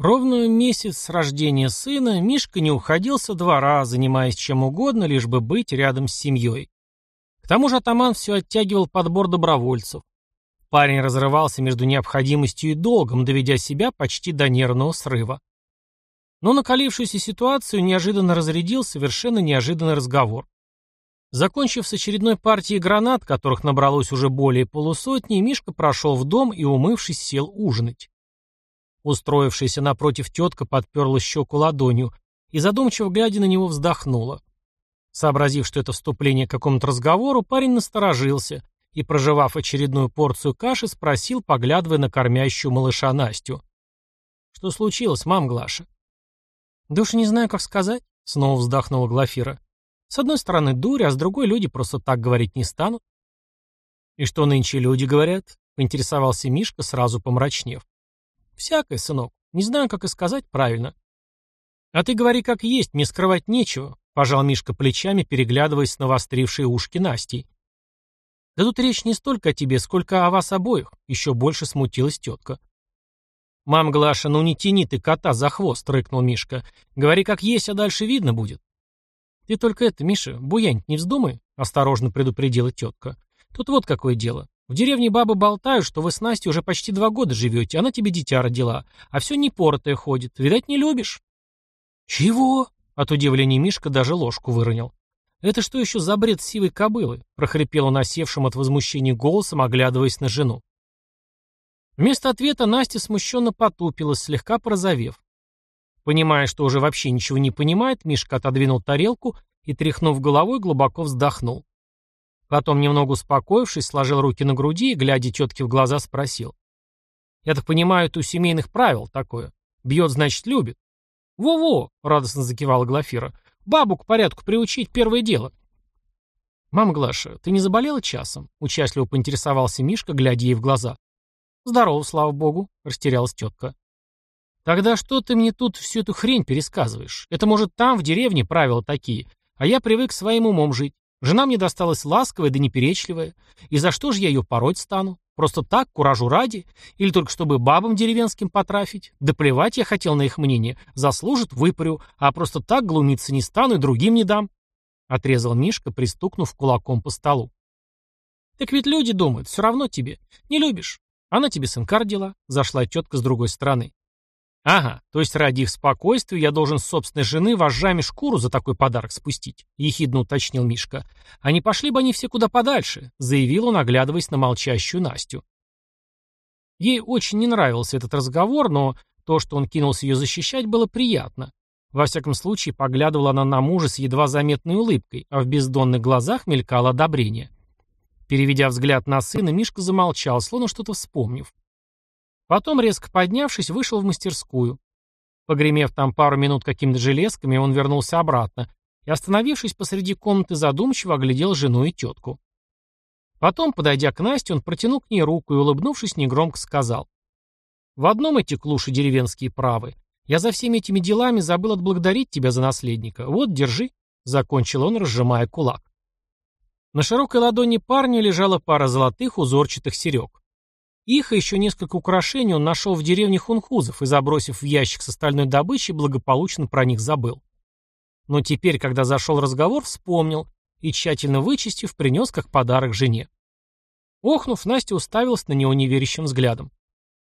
Ровно месяц с рождения сына Мишка не уходился два раза, занимаясь чем угодно, лишь бы быть рядом с семьей. К тому же атаман все оттягивал подбор добровольцев. Парень разрывался между необходимостью и долгом, доведя себя почти до нервного срыва. Но накалившуюся ситуацию неожиданно разрядил совершенно неожиданный разговор. Закончив с очередной партией гранат, которых набралось уже более полусотни, Мишка прошел в дом и, умывшись, сел ужинать. Устроившаяся напротив тетка подперла щеку ладонью и, задумчиво глядя на него, вздохнула. Сообразив, что это вступление к какому-то разговору, парень насторожился и, проживав очередную порцию каши, спросил, поглядывая на кормящую малыша Настю. «Что случилось, мам Глаша?» «Да уж не знаю, как сказать», — снова вздохнула Глафира. «С одной стороны дурь, а с другой люди просто так говорить не станут». «И что нынче люди говорят?» — поинтересовался Мишка, сразу помрачнев. «Всякое, сынок. Не знаю, как и сказать правильно». «А ты говори как есть, мне скрывать нечего», — пожал Мишка плечами, переглядываясь на навострившие ушки Насти. «Да тут речь не столько о тебе, сколько о вас обоих», — еще больше смутилась тетка. «Мам, Глаша, ну не тяни ты кота за хвост», — рыкнул Мишка. «Говори как есть, а дальше видно будет». «Ты только это, Миша, буянь не вздумай», — осторожно предупредила тетка. «Тут вот какое дело. В деревне бабы болтают, что вы с Настей уже почти два года живете, она тебе дитя родила, а все непоротое ходит. Видать, не любишь». «Чего?» — от удивления Мишка даже ложку выронил. «Это что еще за бред сивой кобылы?» — прохрипел он осевшим от возмущения голосом, оглядываясь на жену. Вместо ответа Настя смущенно потупилась, слегка порозовев. Понимая, что уже вообще ничего не понимает, Мишка отодвинул тарелку и, тряхнув головой, глубоко вздохнул. Потом, немного успокоившись, сложил руки на груди и, глядя тетке в глаза, спросил. «Я так понимаю, это у семейных правил такое. Бьет, значит, любит». «Во-во!» — радостно закивала Глафира. «Бабу к порядку приучить — первое дело». «Мама Глаша, ты не заболела часом?» — участливо поинтересовался Мишка, глядя ей в глаза. «Здорово, слава богу», — растерялась тетка. «Тогда что ты мне тут всю эту хрень пересказываешь? Это, может, там, в деревне, правила такие, а я привык своим умом жить. Жена мне досталась ласковая да неперечливая. И за что же я ее пороть стану? Просто так, куражу ради? Или только чтобы бабам деревенским потрафить? Да плевать я хотел на их мнение. Заслужит, выпарю, а просто так глумиться не стану и другим не дам. Отрезал Мишка, пристукнув кулаком по столу. Так ведь люди думают, все равно тебе. Не любишь. Она тебе сынка родила. Зашла тетка с другой стороны. «Ага, то есть ради их спокойствия я должен с собственной жены вожжами шкуру за такой подарок спустить», — ехидно уточнил Мишка. «А не пошли бы они все куда подальше», — заявил он, оглядываясь на молчащую Настю. Ей очень не нравился этот разговор, но то, что он кинулся ее защищать, было приятно. Во всяком случае, поглядывала она на мужа с едва заметной улыбкой, а в бездонных глазах мелькало одобрение. Переведя взгляд на сына, Мишка замолчал, словно что-то вспомнив. Потом, резко поднявшись, вышел в мастерскую. Погремев там пару минут какими-то железками, он вернулся обратно и, остановившись посреди комнаты, задумчиво оглядел жену и тетку. Потом, подойдя к Насте, он протянул к ней руку и, улыбнувшись, негромко сказал. «В одном эти клуши деревенские правы. Я за всеми этими делами забыл отблагодарить тебя за наследника. Вот, держи», — закончил он, разжимая кулак. На широкой ладони парня лежала пара золотых узорчатых серег. Их и еще несколько украшений он нашел в деревне хунхузов и, забросив в ящик с остальной добычей, благополучно про них забыл. Но теперь, когда зашел разговор, вспомнил и, тщательно вычистив, принес как подарок жене. Охнув, Настя уставилась на него неверящим взглядом.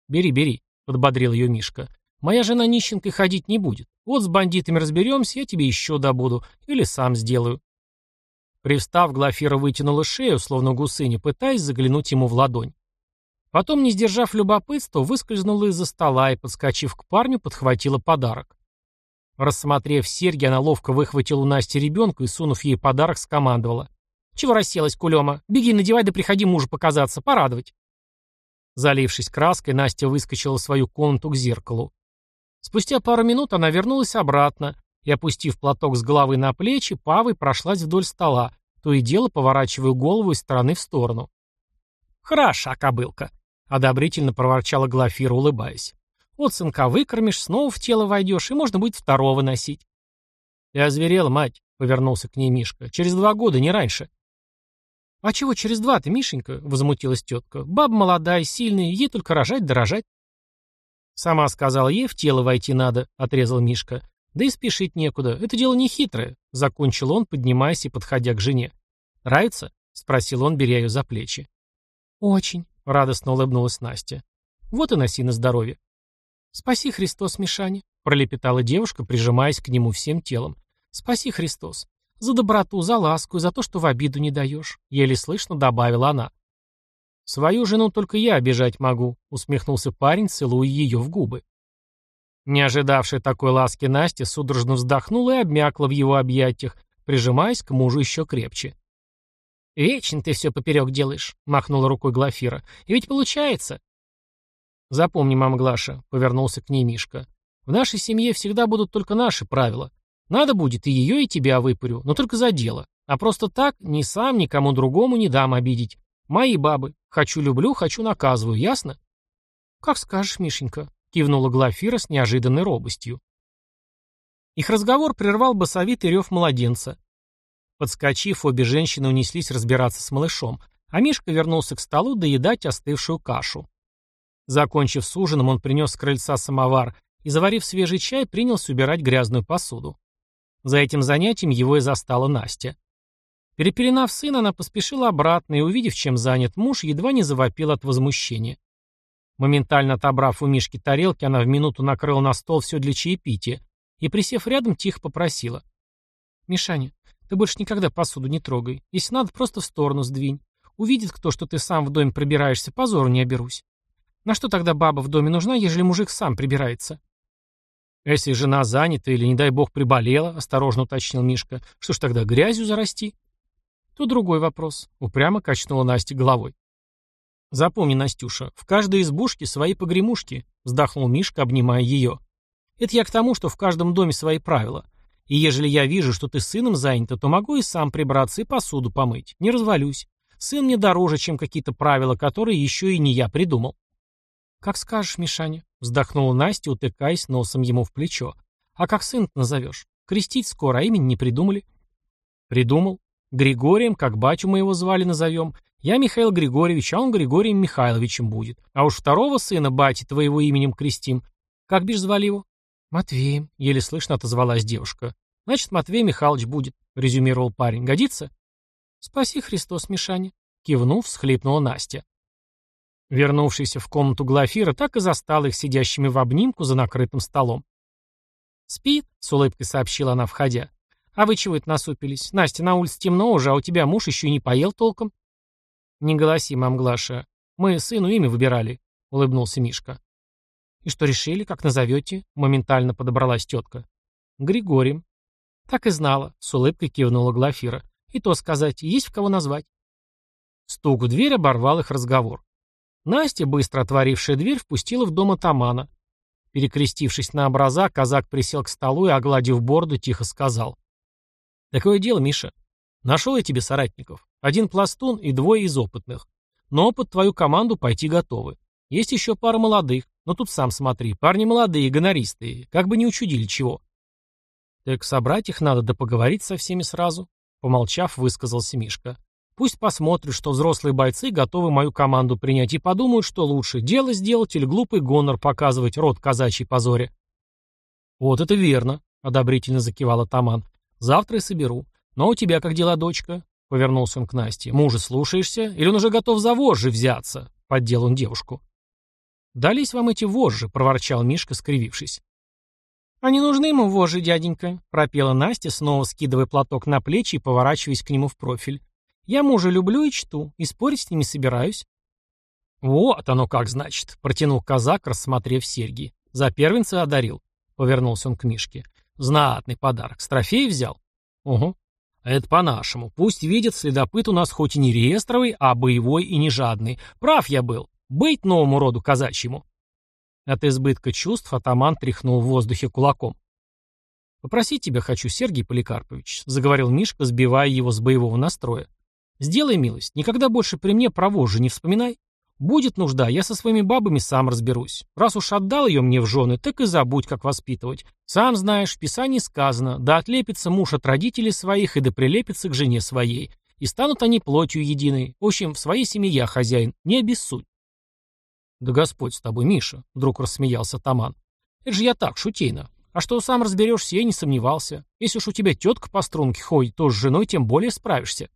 «Бери, бери», — подбодрил ее Мишка. «Моя жена нищенкой ходить не будет. Вот с бандитами разберемся, я тебе еще добуду. Или сам сделаю». Привстав, Глафира вытянула шею, словно гусыня, пытаясь заглянуть ему в ладонь. Потом, не сдержав любопытства, выскользнула из-за стола и, подскочив к парню, подхватила подарок. Рассмотрев серьги, она ловко выхватила у Насти ребенка и, сунув ей подарок, скомандовала. «Чего расселась, кулема? Беги, надевай, да приходи мужу показаться, порадовать». Залившись краской, Настя выскочила в свою комнату к зеркалу. Спустя пару минут она вернулась обратно и, опустив платок с головы на плечи, павой прошлась вдоль стола, то и дело поворачивая голову из стороны в сторону. «Хороша кобылка», — одобрительно проворчала Глафира, улыбаясь. «Вот сынка выкормишь, снова в тело войдешь, и можно будет второго носить». «Ты озверела, мать», — повернулся к ней Мишка. «Через два года, не раньше». «А чего через два-то, Мишенька?» — возмутилась тетка. «Баба молодая, сильная, ей только рожать да рожать». Сама сказала ей, в тело войти надо, отрезал Мишка. Да и спешить некуда, это дело не хитрое, закончил он, поднимаясь и подходя к жене. Нравится? спросил он, беря ее за плечи. Очень, радостно улыбнулась Настя. Вот и носи на здоровье. Спаси Христос, Мишаня, пролепетала девушка, прижимаясь к нему всем телом. Спаси Христос. За доброту, за ласку и за то, что в обиду не даешь, еле слышно добавила она. «Свою жену только я обижать могу», — усмехнулся парень, целуя ее в губы. Не ожидавшая такой ласки Настя судорожно вздохнула и обмякла в его объятиях, прижимаясь к мужу еще крепче. «Вечно ты все поперек делаешь», — махнула рукой Глафира. «И ведь получается». «Запомни, мама Глаша», — повернулся к ней Мишка. «В нашей семье всегда будут только наши правила. Надо будет и ее, и тебя выпарю, но только за дело. А просто так ни сам, никому другому не дам обидеть. Мои бабы. Хочу люблю, хочу наказываю, ясно? Как скажешь, Мишенька, кивнула Глафира с неожиданной робостью. Их разговор прервал басовитый рев младенца. Подскочив, обе женщины унеслись разбираться с малышом, а Мишка вернулся к столу доедать остывшую кашу. Закончив с ужином, он принес с крыльца самовар и, заварив свежий чай, принялся убирать грязную посуду. За этим занятием его и застала Настя. Перепеленав сына, она поспешила обратно и, увидев, чем занят муж, едва не завопил от возмущения. Моментально отобрав у Мишки тарелки, она в минуту накрыла на стол все для чаепития и, присев рядом, тихо попросила. «Мишаня, ты больше никогда посуду не трогай. Если надо, просто в сторону сдвинь. Увидит кто, что ты сам в доме пробираешься, позору не оберусь. На что тогда баба в доме нужна, ежели мужик сам прибирается?» «Если жена занята или, не дай бог, приболела», — осторожно уточнил Мишка, — «что ж тогда грязью зарасти?» То другой вопрос. Упрямо качнула Настя головой. Запомни, Настюша, в каждой избушке свои погремушки, вздохнул Мишка, обнимая ее. Это я к тому, что в каждом доме свои правила. И ежели я вижу, что ты сыном занята, то могу и сам прибраться и посуду помыть. Не развалюсь. Сын мне дороже, чем какие-то правила, которые еще и не я придумал. Как скажешь, Мишаня, вздохнула Настя, утыкаясь носом ему в плечо. А как сын назовешь? Крестить скоро, а имени не придумали. Придумал. Григорием, как батю мы его звали, назовем. Я Михаил Григорьевич, а он Григорием Михайловичем будет. А уж второго сына бати твоего именем крестим. Как бишь звали его? Матвеем, еле слышно отозвалась девушка. Значит, Матвей Михайлович будет, резюмировал парень. Годится? Спаси Христос, Мишаня. Кивнув, всхлипнула Настя. Вернувшийся в комнату Глафира так и застал их сидящими в обнимку за накрытым столом. «Спит», — с улыбкой сообщила она, входя. «А вы чего это насупились? Настя, на улице темно уже, а у тебя муж еще и не поел толком». «Не голоси, мам Глаша. Мы сыну имя выбирали», — улыбнулся Мишка. «И что решили, как назовете?» — моментально подобралась тетка. «Григорием». «Так и знала», — с улыбкой кивнула Глафира. «И то сказать, есть в кого назвать». Стук в дверь оборвал их разговор. Настя, быстро отворившая дверь, впустила в дом атамана. Перекрестившись на образа, казак присел к столу и, огладив бороду, тихо сказал. Такое дело, Миша. Нашел я тебе соратников. Один пластун и двое из опытных. Но под твою команду пойти готовы. Есть еще пара молодых, но тут сам смотри. Парни молодые, гонористые, как бы не учудили чего. Так собрать их надо да поговорить со всеми сразу. Помолчав, высказался Мишка. Пусть посмотрят, что взрослые бойцы готовы мою команду принять и подумают, что лучше, дело сделать или глупый гонор показывать рот казачий позоре. Вот это верно, одобрительно закивал атаман. Завтра и соберу. Но у тебя как дела, дочка?» Повернулся он к Насте. «Мужа слушаешься? Или он уже готов за вожжи взяться?» Поддел он девушку. «Дались вам эти вожжи», — проворчал Мишка, скривившись. «А не нужны ему вожжи, дяденька», — пропела Настя, снова скидывая платок на плечи и поворачиваясь к нему в профиль. «Я мужа люблю и чту, и спорить с ним не собираюсь». «Вот оно как значит», — протянул казак, рассмотрев серьги. «За первенца одарил», — повернулся он к Мишке. Знатный подарок. С трофея взял? Угу. Это по-нашему. Пусть видят, следопыт у нас хоть и не реестровый, а боевой и не жадный. Прав я был. Быть новому роду казачьему. От избытка чувств атаман тряхнул в воздухе кулаком. «Попросить тебя хочу, Сергей Поликарпович», — заговорил Мишка, сбивая его с боевого настроя. «Сделай милость, никогда больше при мне про вожжи не вспоминай. Будет нужда, я со своими бабами сам разберусь. Раз уж отдал ее мне в жены, так и забудь, как воспитывать. Сам знаешь, в Писании сказано, да отлепится муж от родителей своих и да прилепится к жене своей. И станут они плотью единой. В общем, в своей семье я хозяин, не обессудь. Да Господь с тобой, Миша, вдруг рассмеялся Таман. Это же я так, шутейно. А что сам разберешься, я не сомневался. Если уж у тебя тетка по струнке ходит, то с женой тем более справишься.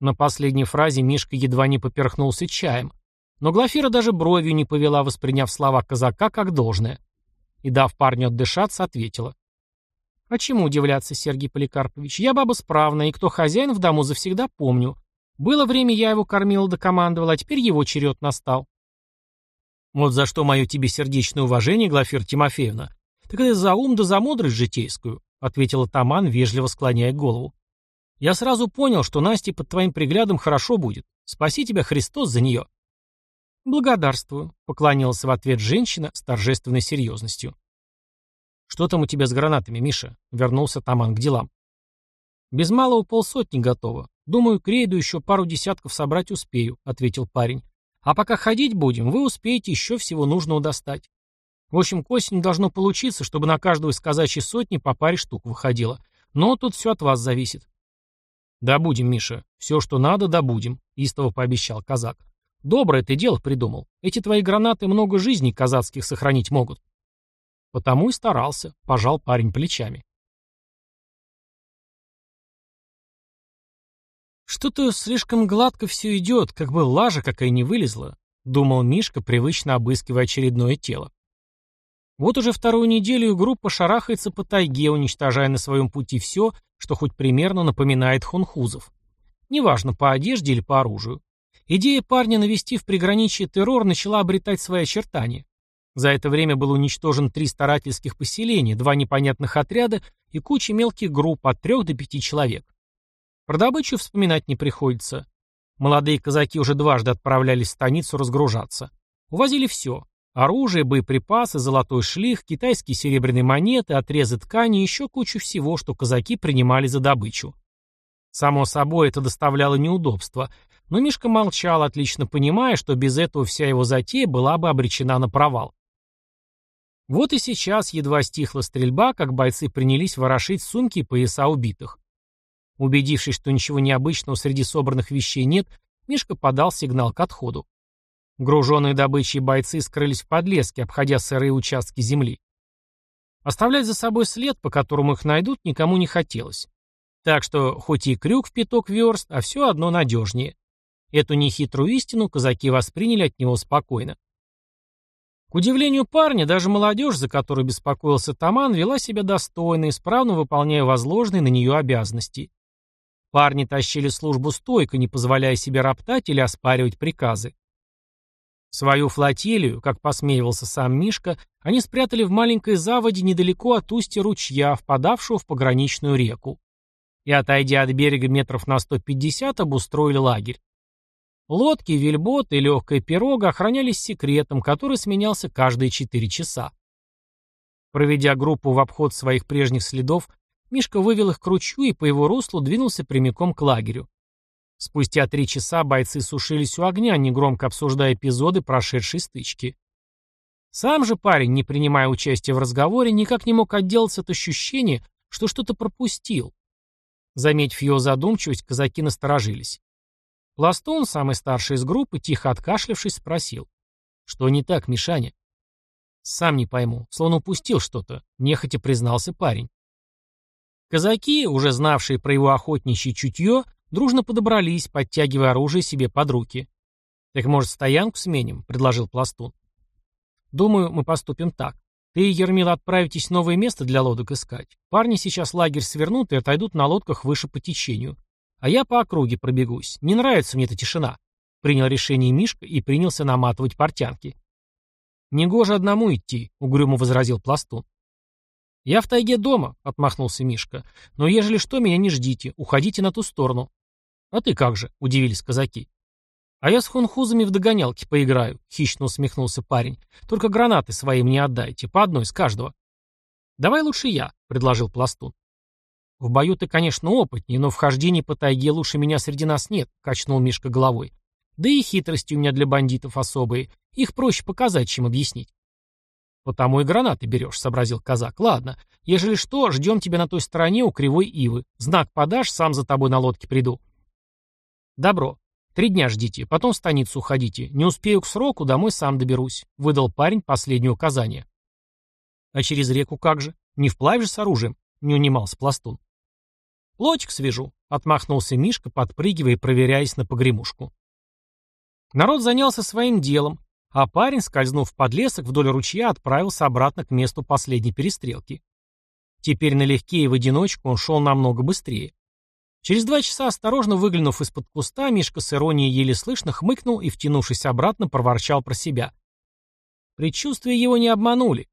На последней фразе Мишка едва не поперхнулся чаем. Но Глафира даже бровью не повела, восприняв слова казака как должное. И, дав парню отдышаться, ответила. «А чему удивляться, Сергей Поликарпович? Я баба справная, и кто хозяин в дому завсегда помню. Было время, я его кормила да командовала, а теперь его черед настал». «Вот за что мое тебе сердечное уважение, Глафира Тимофеевна. Так это за ум да за мудрость житейскую», — ответила Таман, вежливо склоняя голову. «Я сразу понял, что Насте под твоим приглядом хорошо будет. Спаси тебя, Христос, за нее». «Благодарствую», — поклонилась в ответ женщина с торжественной серьезностью. «Что там у тебя с гранатами, Миша?» — вернулся Таман к делам. «Без малого полсотни готово. Думаю, к рейду еще пару десятков собрать успею», — ответил парень. «А пока ходить будем, вы успеете еще всего нужного достать. В общем, к осени должно получиться, чтобы на каждого из казачьей сотни по паре штук выходило. Но тут все от вас зависит». «Добудем, Миша. Все, что надо, добудем», — истово пообещал казак. «Доброе ты дело придумал. Эти твои гранаты много жизней казацких сохранить могут». Потому и старался, пожал парень плечами. Что-то слишком гладко все идет, как бы лажа какая не вылезла, думал Мишка, привычно обыскивая очередное тело. Вот уже вторую неделю группа шарахается по тайге, уничтожая на своем пути все, что хоть примерно напоминает хунхузов. Неважно, по одежде или по оружию. Идея парня навести в приграничье террор начала обретать свои очертания. За это время было уничтожен три старательских поселения, два непонятных отряда и куча мелких групп от трех до пяти человек. Про добычу вспоминать не приходится. Молодые казаки уже дважды отправлялись в станицу разгружаться. Увозили все. Оружие, боеприпасы, золотой шлих, китайские серебряные монеты, отрезы ткани и еще кучу всего, что казаки принимали за добычу. Само собой, это доставляло неудобства, но Мишка молчал, отлично понимая, что без этого вся его затея была бы обречена на провал. Вот и сейчас едва стихла стрельба, как бойцы принялись ворошить сумки и пояса убитых. Убедившись, что ничего необычного среди собранных вещей нет, Мишка подал сигнал к отходу. Груженные добычей бойцы скрылись в подлеске, обходя сырые участки земли. Оставлять за собой след, по которому их найдут, никому не хотелось. Так что, хоть и крюк в пяток верст, а все одно надежнее. Эту нехитрую истину казаки восприняли от него спокойно. К удивлению парня, даже молодежь, за которую беспокоился Таман, вела себя достойно, исправно выполняя возложенные на нее обязанности. Парни тащили службу стойко, не позволяя себе роптать или оспаривать приказы. Свою флотилию, как посмеивался сам Мишка, они спрятали в маленькой заводе недалеко от устья ручья, впадавшего в пограничную реку. И, отойдя от берега метров на 150, обустроили лагерь. Лодки, вельбот и легкая пирога охранялись секретом, который сменялся каждые четыре часа. Проведя группу в обход своих прежних следов, Мишка вывел их к ручью и по его руслу двинулся прямиком к лагерю. Спустя три часа бойцы сушились у огня, негромко обсуждая эпизоды прошедшей стычки. Сам же парень, не принимая участия в разговоре, никак не мог отделаться от ощущения, что что-то пропустил. Заметив его задумчивость, казаки насторожились. Пластун, самый старший из группы, тихо откашлявшись, спросил. «Что не так, Мишаня?» «Сам не пойму, словно упустил что-то», — нехотя признался парень. Казаки, уже знавшие про его охотничье чутье, дружно подобрались, подтягивая оружие себе под руки. «Так, может, стоянку сменим?» — предложил Пластун. «Думаю, мы поступим так. Ты и Ермила отправитесь в новое место для лодок искать. Парни сейчас лагерь свернут и отойдут на лодках выше по течению. А я по округе пробегусь. Не нравится мне эта тишина. Принял решение Мишка и принялся наматывать портянки. «Негоже одному идти», — угрюмо возразил Пластун. «Я в тайге дома», — отмахнулся Мишка. «Но ежели что, меня не ждите. Уходите на ту сторону». «А ты как же?» — удивились казаки. «А я с хунхузами в догонялки поиграю», — хищно усмехнулся парень. «Только гранаты свои мне отдайте, по одной с каждого». «Давай лучше я», — предложил Пластун. «В бою ты, конечно, опытнее, но в хождении по тайге лучше меня среди нас нет», — качнул Мишка головой. «Да и хитрости у меня для бандитов особые. Их проще показать, чем объяснить». «Потому и гранаты берешь», — сообразил казак. «Ладно, ежели что, ждем тебя на той стороне у кривой ивы. Знак подашь, сам за тобой на лодке приду». «Добро. Три дня ждите, потом в станицу уходите. Не успею к сроку, домой сам доберусь», — выдал парень последнее указание. «А через реку как же? Не вплавь же с оружием?» — не унимался пластун. «Лодик свяжу», — отмахнулся Мишка, подпрыгивая и проверяясь на погремушку. Народ занялся своим делом, а парень, скользнув в подлесок вдоль ручья, отправился обратно к месту последней перестрелки. Теперь налегке и в одиночку он шел намного быстрее. Через два часа, осторожно выглянув из-под куста, Мишка с иронией еле слышно хмыкнул и, втянувшись обратно, проворчал про себя. Предчувствия его не обманули.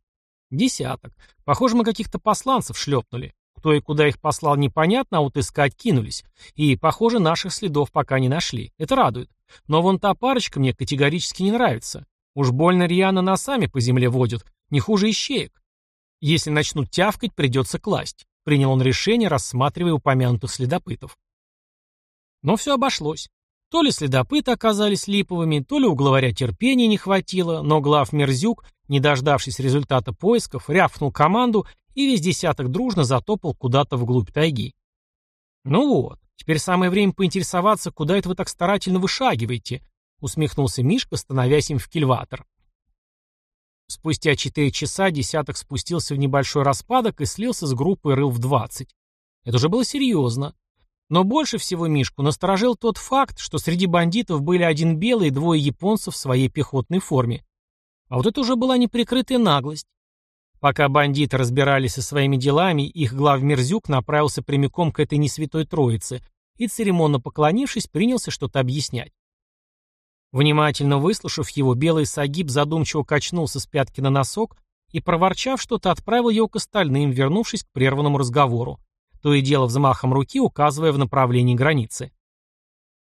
Десяток. Похоже, мы каких-то посланцев шлепнули. Кто и куда их послал, непонятно, а вот искать кинулись. И, похоже, наших следов пока не нашли. Это радует. Но вон та парочка мне категорически не нравится. Уж больно рьяно носами по земле водят, не хуже ищеек. Если начнут тявкать, придется класть. Принял он решение, рассматривая упомянутых следопытов. Но все обошлось. То ли следопыты оказались липовыми, то ли у терпения не хватило, но глав Мерзюк, не дождавшись результата поисков, рявкнул команду, и весь десяток дружно затопал куда-то вглубь тайги. Ну вот, теперь самое время поинтересоваться, куда это вы так старательно вышагиваете, усмехнулся Мишка, становясь им в кильватор. Спустя четыре часа десяток спустился в небольшой распадок и слился с группой рыл в двадцать. Это уже было серьезно. Но больше всего Мишку насторожил тот факт, что среди бандитов были один белый и двое японцев в своей пехотной форме. А вот это уже была неприкрытая наглость. Пока бандиты разбирались со своими делами, их главмерзюк направился прямиком к этой несвятой троице и, церемонно поклонившись, принялся что-то объяснять. Внимательно выслушав его, белый сагиб задумчиво качнулся с пятки на носок и, проворчав что-то, отправил его к остальным, вернувшись к прерванному разговору, то и дело взмахом руки, указывая в направлении границы.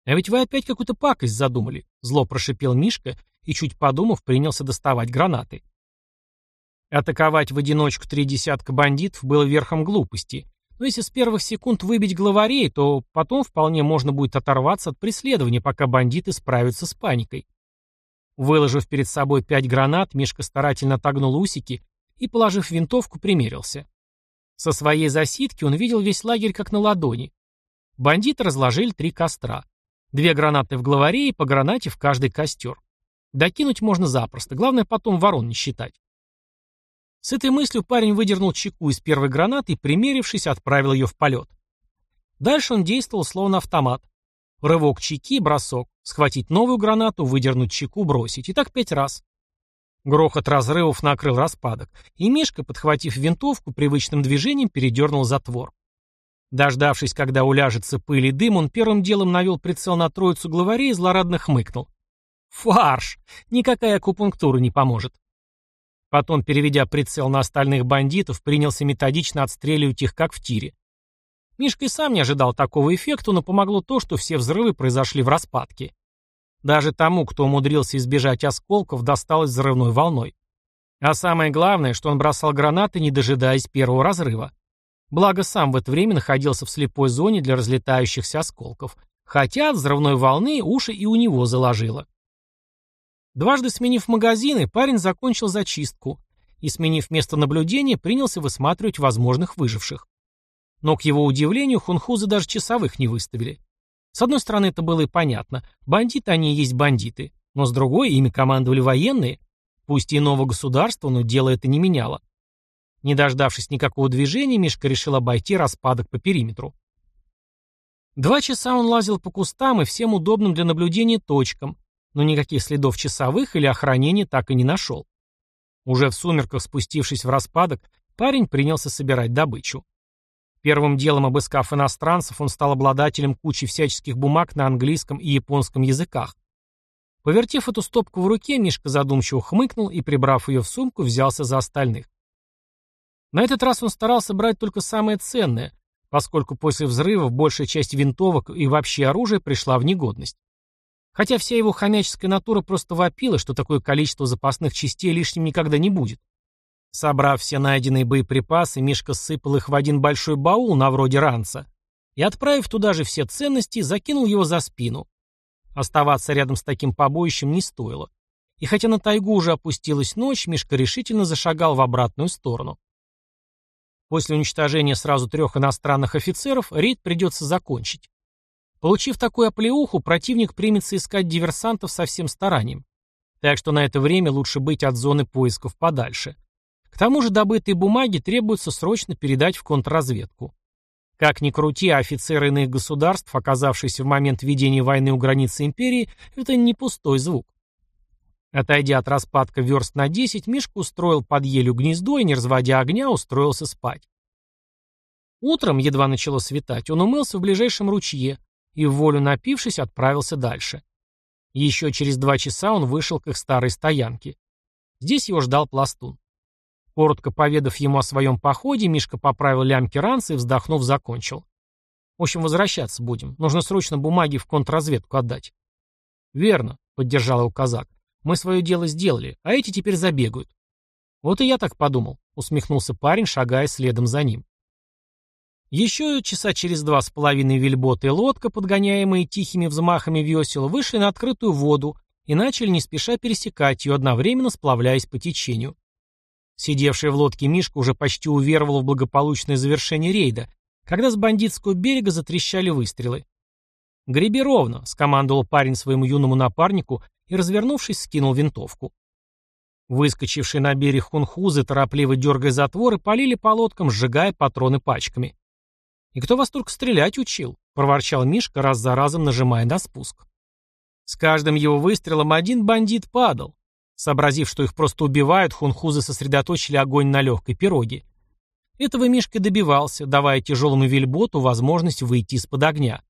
«А ведь вы опять какую-то пакость задумали», — зло прошипел Мишка и, чуть подумав, принялся доставать гранаты. Атаковать в одиночку три десятка бандитов было верхом глупости, но если с первых секунд выбить главарей, то потом вполне можно будет оторваться от преследования, пока бандиты справятся с паникой. Выложив перед собой пять гранат, Мишка старательно отогнул усики и, положив винтовку, примерился. Со своей засидки он видел весь лагерь как на ладони. Бандиты разложили три костра. Две гранаты в главаре и по гранате в каждый костер. Докинуть можно запросто, главное потом ворон не считать. С этой мыслью парень выдернул чеку из первой гранаты и, примерившись, отправил ее в полет. Дальше он действовал словно автомат. Рывок чеки, бросок, схватить новую гранату, выдернуть чеку, бросить. И так пять раз. Грохот разрывов накрыл распадок, и Мишка, подхватив винтовку, привычным движением передернул затвор. Дождавшись, когда уляжется пыль и дым, он первым делом навел прицел на троицу главарей и злорадно хмыкнул. «Фарш! Никакая акупунктура не поможет. Потом, переведя прицел на остальных бандитов, принялся методично отстреливать их, как в тире. Мишка и сам не ожидал такого эффекта, но помогло то, что все взрывы произошли в распадке. Даже тому, кто умудрился избежать осколков, досталось взрывной волной. А самое главное, что он бросал гранаты, не дожидаясь первого разрыва. Благо сам в это время находился в слепой зоне для разлетающихся осколков. Хотя от взрывной волны уши и у него заложило. Дважды сменив магазины, парень закончил зачистку и, сменив место наблюдения, принялся высматривать возможных выживших. Но, к его удивлению, хунхузы даже часовых не выставили. С одной стороны, это было и понятно. Бандиты они и есть бандиты. Но с другой, ими командовали военные. Пусть иного государства, но дело это не меняло. Не дождавшись никакого движения, Мишка решил обойти распадок по периметру. Два часа он лазил по кустам и всем удобным для наблюдения точкам, но никаких следов часовых или охранения так и не нашел. Уже в сумерках, спустившись в распадок, парень принялся собирать добычу. Первым делом обыскав иностранцев, он стал обладателем кучи всяческих бумаг на английском и японском языках. Повертев эту стопку в руке, Мишка задумчиво хмыкнул и, прибрав ее в сумку, взялся за остальных. На этот раз он старался брать только самое ценное, поскольку после взрывов большая часть винтовок и вообще оружия пришла в негодность. Хотя вся его хомяческая натура просто вопила, что такое количество запасных частей лишним никогда не будет. Собрав все найденные боеприпасы, Мишка сыпал их в один большой баул на вроде ранца и, отправив туда же все ценности, закинул его за спину. Оставаться рядом с таким побоищем не стоило. И хотя на тайгу уже опустилась ночь, Мишка решительно зашагал в обратную сторону. После уничтожения сразу трех иностранных офицеров рейд придется закончить. Получив такую оплеуху, противник примется искать диверсантов со всем старанием. Так что на это время лучше быть от зоны поисков подальше. К тому же добытые бумаги требуется срочно передать в контрразведку. Как ни крути, а офицеры иных государств, оказавшиеся в момент ведения войны у границы империи, это не пустой звук. Отойдя от распадка верст на 10, Мишка устроил под елю гнездо и, не разводя огня, устроился спать. Утром, едва начало светать, он умылся в ближайшем ручье и, в волю напившись, отправился дальше. Еще через два часа он вышел к их старой стоянке. Здесь его ждал пластун. Коротко поведав ему о своем походе, Мишка поправил лямки ранца и, вздохнув, закончил. В общем, возвращаться будем. Нужно срочно бумаги в контрразведку отдать. Верно, поддержал его казак. Мы свое дело сделали, а эти теперь забегают. Вот и я так подумал, усмехнулся парень, шагая следом за ним. Еще часа через два с половиной вельбота и лодка, подгоняемые тихими взмахами весел, вышли на открытую воду и начали не спеша пересекать ее, одновременно сплавляясь по течению. Сидевший в лодке Мишка уже почти уверовал в благополучное завершение рейда, когда с бандитского берега затрещали выстрелы. «Греби ровно», — скомандовал парень своему юному напарнику и, развернувшись, скинул винтовку. Выскочившие на берег хунхузы, торопливо дергая затворы, полили по лодкам, сжигая патроны пачками. «И кто вас только стрелять учил?» — проворчал Мишка, раз за разом нажимая на спуск. С каждым его выстрелом один бандит падал. Сообразив, что их просто убивают, хунхузы сосредоточили огонь на легкой пироге. Этого Мишка добивался, давая тяжелому вельботу возможность выйти из-под огня.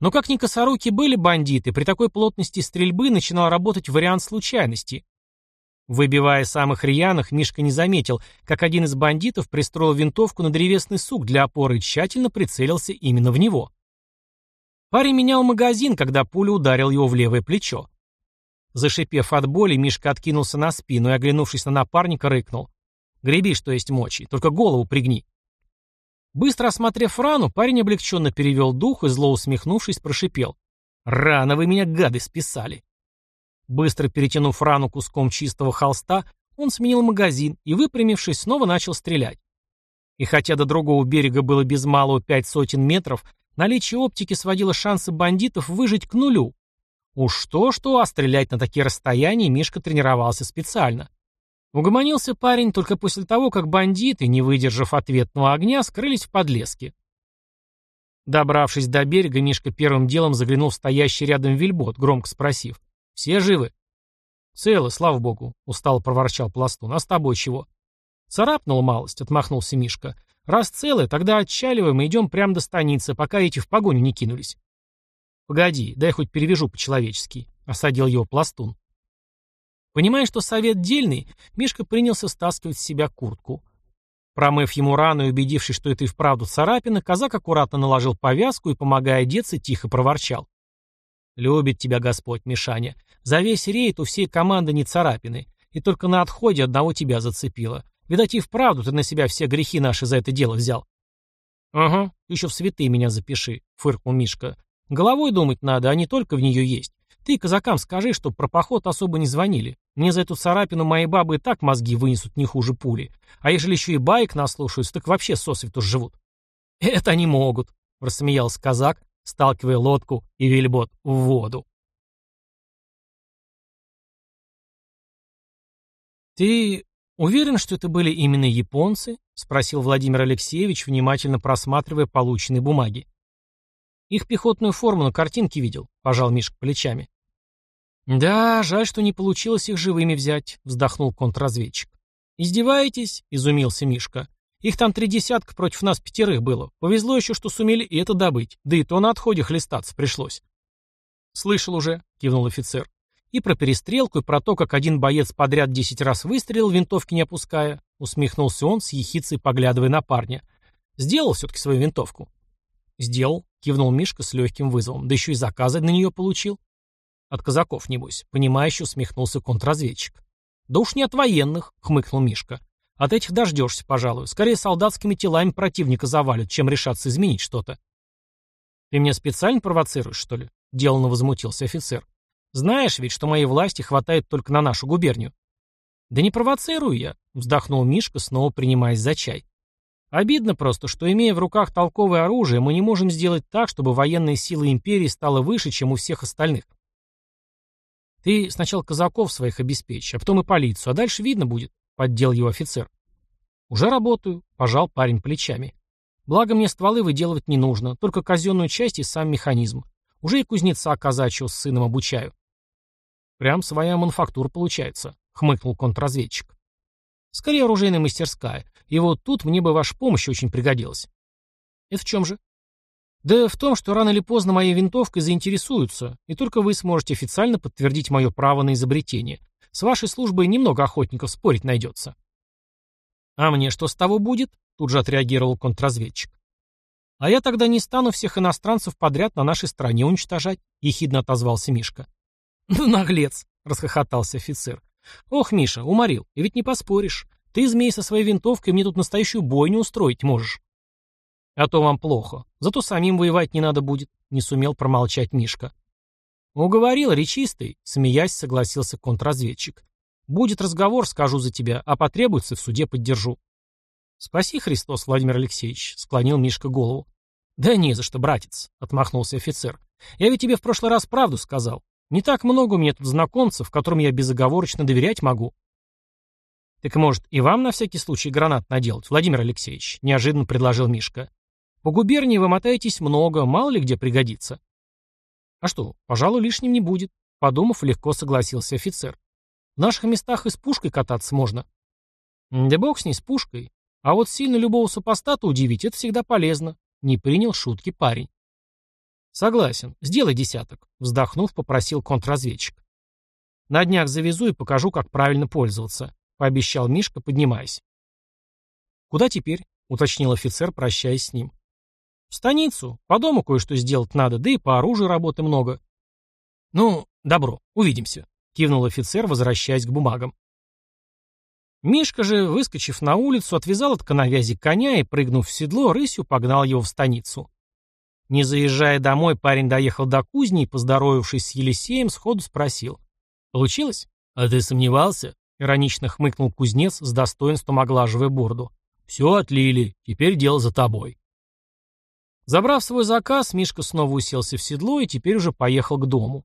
Но как ни косоруки были бандиты, при такой плотности стрельбы начинал работать вариант случайности. Выбивая самых рьяных, Мишка не заметил, как один из бандитов пристроил винтовку на древесный сук для опоры и тщательно прицелился именно в него. Парень менял магазин, когда пуля ударил его в левое плечо. Зашипев от боли, Мишка откинулся на спину и, оглянувшись на напарника, рыкнул. «Греби, что есть мочи, только голову пригни». Быстро осмотрев рану, парень облегченно перевел дух и, зло усмехнувшись, прошипел. «Рано вы меня, гады, списали!» Быстро перетянув рану куском чистого холста, он сменил магазин и, выпрямившись, снова начал стрелять. И хотя до другого берега было без малого пять сотен метров, наличие оптики сводило шансы бандитов выжить к нулю. Уж что-что, а стрелять на такие расстояния Мишка тренировался специально. Угомонился парень только после того, как бандиты, не выдержав ответного огня, скрылись в подлеске. Добравшись до берега, Мишка первым делом заглянул в стоящий рядом вельбот, громко спросив. «Все живы?» «Целы, слава богу», — устало проворчал пластун. «А с тобой чего?» «Царапнул малость», — отмахнулся Мишка. «Раз целы, тогда отчаливаем и идем прямо до станицы, пока эти в погоню не кинулись». «Погоди, дай хоть перевяжу по-человечески», — осадил его пластун. Понимая, что совет дельный, Мишка принялся стаскивать с себя куртку. Промыв ему рану и убедившись, что это и вправду царапина, казак аккуратно наложил повязку и, помогая одеться, тихо проворчал. «Любит тебя Господь, Мишаня. За весь рейд у всей команды не царапины, и только на отходе одного тебя зацепило. Видать, и вправду ты на себя все грехи наши за это дело взял». «Ага, еще в святые меня запиши», — фыркнул Мишка. «Головой думать надо, а не только в нее есть. Ты казакам скажи, что про поход особо не звонили. Мне за эту царапину мои бабы и так мозги вынесут не хуже пули. А ежели еще и баек наслушаются, так вообще сосвету живут. Это они могут, рассмеялся казак, сталкивая лодку и вельбот в воду. Ты уверен, что это были именно японцы? Спросил Владимир Алексеевич, внимательно просматривая полученные бумаги. Их пехотную форму на картинке видел, пожал Мишка плечами. Да, жаль, что не получилось их живыми взять, вздохнул контрразведчик. Издеваетесь? изумился Мишка. Их там три десятка против нас пятерых было. Повезло еще, что сумели и это добыть. Да и то на отходе хлестаться пришлось. Слышал уже, кивнул офицер. И про перестрелку, и про то, как один боец подряд десять раз выстрелил, винтовки не опуская, усмехнулся он, с ехицей поглядывая на парня. Сделал все-таки свою винтовку. «Сделал», — кивнул Мишка с легким вызовом. «Да еще и заказы на нее получил». «От казаков, небось», — понимающе усмехнулся контрразведчик. «Да уж не от военных», — хмыкнул Мишка. «От этих дождешься, пожалуй. Скорее солдатскими телами противника завалят, чем решаться изменить что-то». «Ты меня специально провоцируешь, что ли?» — деланно возмутился офицер. «Знаешь ведь, что моей власти хватает только на нашу губернию». «Да не провоцирую я», — вздохнул Мишка, снова принимаясь за чай. Обидно просто, что, имея в руках толковое оружие, мы не можем сделать так, чтобы военная сила империи стала выше, чем у всех остальных. Ты сначала казаков своих обеспечь, а потом и полицию, а дальше видно будет, — поддел его офицер. Уже работаю, — пожал парень плечами. Благо мне стволы выделывать не нужно, только казенную часть и сам механизм. Уже и кузнеца казачьего с сыном обучаю. Прям своя мануфактура получается, — хмыкнул контрразведчик. Скорее оружейная мастерская. И вот тут мне бы ваша помощь очень пригодилась. Это в чем же? Да в том, что рано или поздно моей винтовкой заинтересуются, и только вы сможете официально подтвердить мое право на изобретение. С вашей службой немного охотников спорить найдется. А мне что с того будет? Тут же отреагировал контрразведчик. А я тогда не стану всех иностранцев подряд на нашей стране уничтожать, ехидно отозвался Мишка. Ну, наглец, расхохотался офицер. Ох, Миша, уморил, и ведь не поспоришь. Ты, змей, со своей винтовкой мне тут настоящую бойню устроить можешь. А то вам плохо. Зато самим воевать не надо будет, не сумел промолчать Мишка. Уговорил, речистый, смеясь, согласился контрразведчик. Будет разговор, скажу за тебя, а потребуется, в суде поддержу. Спаси, Христос, Владимир Алексеевич, склонил Мишка голову. Да не за что, братец, отмахнулся офицер. Я ведь тебе в прошлый раз правду сказал. Не так много у меня тут знакомцев, которым я безоговорочно доверять могу. Так может, и вам на всякий случай гранат наделать, Владимир Алексеевич, неожиданно предложил Мишка. По губернии вы мотаетесь много, мало ли где пригодится. А что, пожалуй, лишним не будет, подумав, легко согласился офицер. В наших местах и с пушкой кататься можно. Да бог с ней, с пушкой. А вот сильно любого супостата удивить, это всегда полезно. Не принял шутки парень. Согласен, сделай десяток, вздохнув, попросил контрразведчик. На днях завезу и покажу, как правильно пользоваться, пообещал Мишка, поднимаясь. Куда теперь? уточнил офицер, прощаясь с ним. В станицу. По дому кое-что сделать надо, да и по оружию работы много. Ну, добро, увидимся, кивнул офицер, возвращаясь к бумагам. Мишка же, выскочив на улицу, отвязал от коновязи коня и, прыгнув в седло, рысью погнал его в станицу. Не заезжая домой, парень доехал до кузни и, поздоровавшись с Елисеем, сходу спросил. «Получилось?» «А ты сомневался?» — иронично хмыкнул кузнец, с достоинством оглаживая борду. «Все отлили, теперь дело за тобой». Забрав свой заказ, Мишка снова уселся в седло и теперь уже поехал к дому.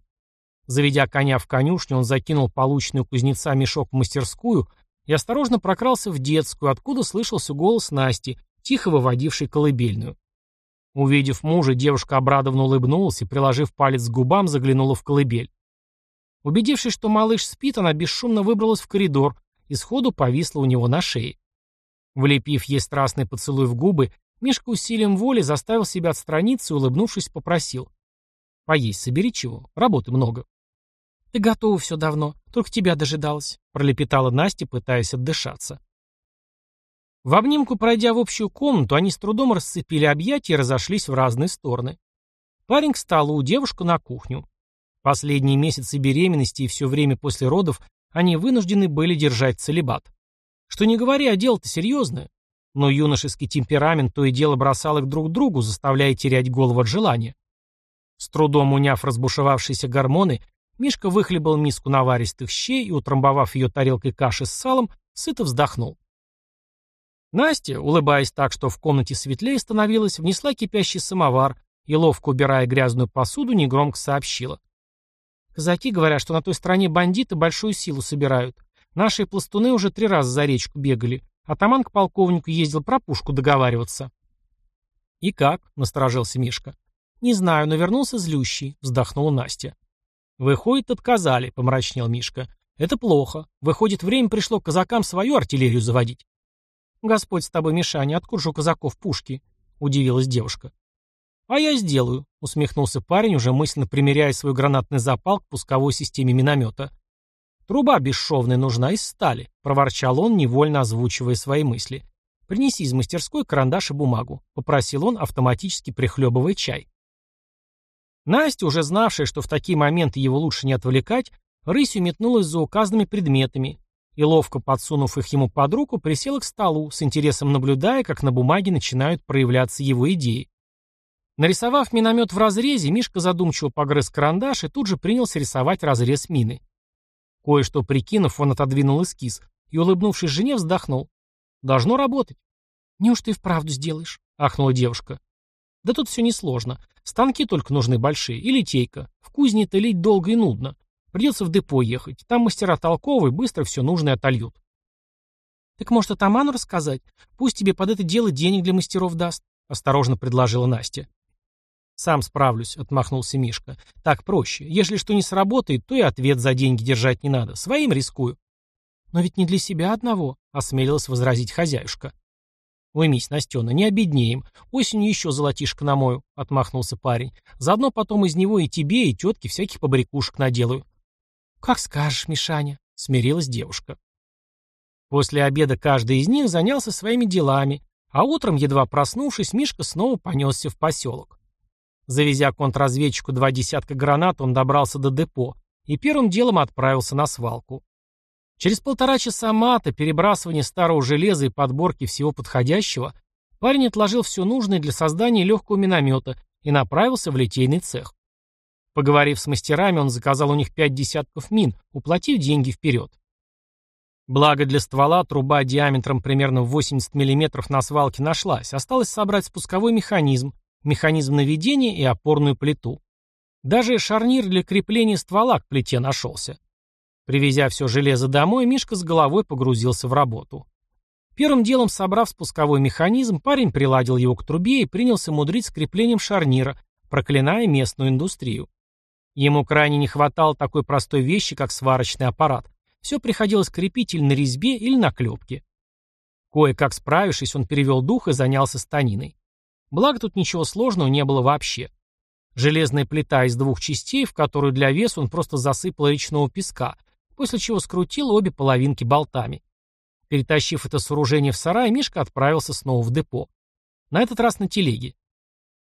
Заведя коня в конюшню, он закинул полученный у кузнеца мешок в мастерскую и осторожно прокрался в детскую, откуда слышался голос Насти, тихо выводившей колыбельную. Увидев мужа, девушка обрадованно улыбнулась и, приложив палец к губам, заглянула в колыбель. Убедившись, что малыш спит, она бесшумно выбралась в коридор и сходу повисла у него на шее. Влепив ей страстный поцелуй в губы, Мишка усилием воли заставил себя отстраниться и, улыбнувшись, попросил. «Поесть собери чего, работы много». «Ты готова все давно, только тебя дожидалась», — пролепетала Настя, пытаясь отдышаться. В обнимку, пройдя в общую комнату, они с трудом расцепили объятия и разошлись в разные стороны. Парень к столу, девушка на кухню. Последние месяцы беременности и все время после родов они вынуждены были держать целебат. Что не говоря, а дело-то серьезное. Но юношеский темперамент то и дело бросал их друг другу, заставляя терять голову от желания. С трудом уняв разбушевавшиеся гормоны, Мишка выхлебал миску наваристых щей и, утрамбовав ее тарелкой каши с салом, сыто вздохнул. Настя, улыбаясь так, что в комнате светлее становилось, внесла кипящий самовар и, ловко убирая грязную посуду, негромко сообщила. Казаки говорят, что на той стороне бандиты большую силу собирают. Наши пластуны уже три раза за речку бегали. Атаман к полковнику ездил про пушку договариваться. «И как?» — насторожился Мишка. «Не знаю, но вернулся злющий», — вздохнула Настя. «Выходит, отказали», — помрачнел Мишка. «Это плохо. Выходит, время пришло казакам свою артиллерию заводить». «Господь с тобой, Мишаня, откуда же у казаков пушки?» — удивилась девушка. «А я сделаю», — усмехнулся парень, уже мысленно примеряя свой гранатный запал к пусковой системе миномета. «Труба бесшовная нужна из стали», — проворчал он, невольно озвучивая свои мысли. «Принеси из мастерской карандаш и бумагу», — попросил он, автоматически прихлебывая чай. Настя, уже знавшая, что в такие моменты его лучше не отвлекать, рысью метнулась за указанными предметами, и, ловко подсунув их ему под руку, присела к столу, с интересом наблюдая, как на бумаге начинают проявляться его идеи. Нарисовав миномет в разрезе, Мишка задумчиво погрыз карандаш и тут же принялся рисовать разрез мины. Кое-что прикинув, он отодвинул эскиз и, улыбнувшись жене, вздохнул. «Должно работать». «Неужто и вправду сделаешь?» — ахнула девушка. «Да тут все несложно. Станки только нужны большие. И литейка. В кузне-то лить долго и нудно. Придется в депо ехать. Там мастера толковые, быстро все нужное отольют». «Так может, атаману рассказать? Пусть тебе под это дело денег для мастеров даст», — осторожно предложила Настя. «Сам справлюсь», — отмахнулся Мишка. «Так проще. Если что не сработает, то и ответ за деньги держать не надо. Своим рискую». «Но ведь не для себя одного», — осмелилась возразить хозяюшка. «Уймись, Настена, не обеднеем. Осенью еще золотишко намою», — отмахнулся парень. «Заодно потом из него и тебе, и тетке всяких побрякушек наделаю». «Как скажешь, Мишаня», — смирилась девушка. После обеда каждый из них занялся своими делами, а утром, едва проснувшись, Мишка снова понесся в поселок. Завезя контрразведчику два десятка гранат, он добрался до депо и первым делом отправился на свалку. Через полтора часа мата, перебрасывания старого железа и подборки всего подходящего, парень отложил все нужное для создания легкого миномета и направился в литейный цех. Поговорив с мастерами, он заказал у них пять десятков мин, уплатив деньги вперед. Благо для ствола труба диаметром примерно в 80 мм на свалке нашлась, осталось собрать спусковой механизм, механизм наведения и опорную плиту. Даже шарнир для крепления ствола к плите нашелся. Привезя все железо домой, Мишка с головой погрузился в работу. Первым делом, собрав спусковой механизм, парень приладил его к трубе и принялся мудрить с креплением шарнира, проклиная местную индустрию. Ему крайне не хватало такой простой вещи, как сварочный аппарат. Все приходилось крепить или на резьбе, или на клепке. Кое-как справившись, он перевел дух и занялся станиной. Благо тут ничего сложного не было вообще. Железная плита из двух частей, в которую для веса он просто засыпал речного песка, после чего скрутил обе половинки болтами. Перетащив это сооружение в сарай, Мишка отправился снова в депо. На этот раз на телеге.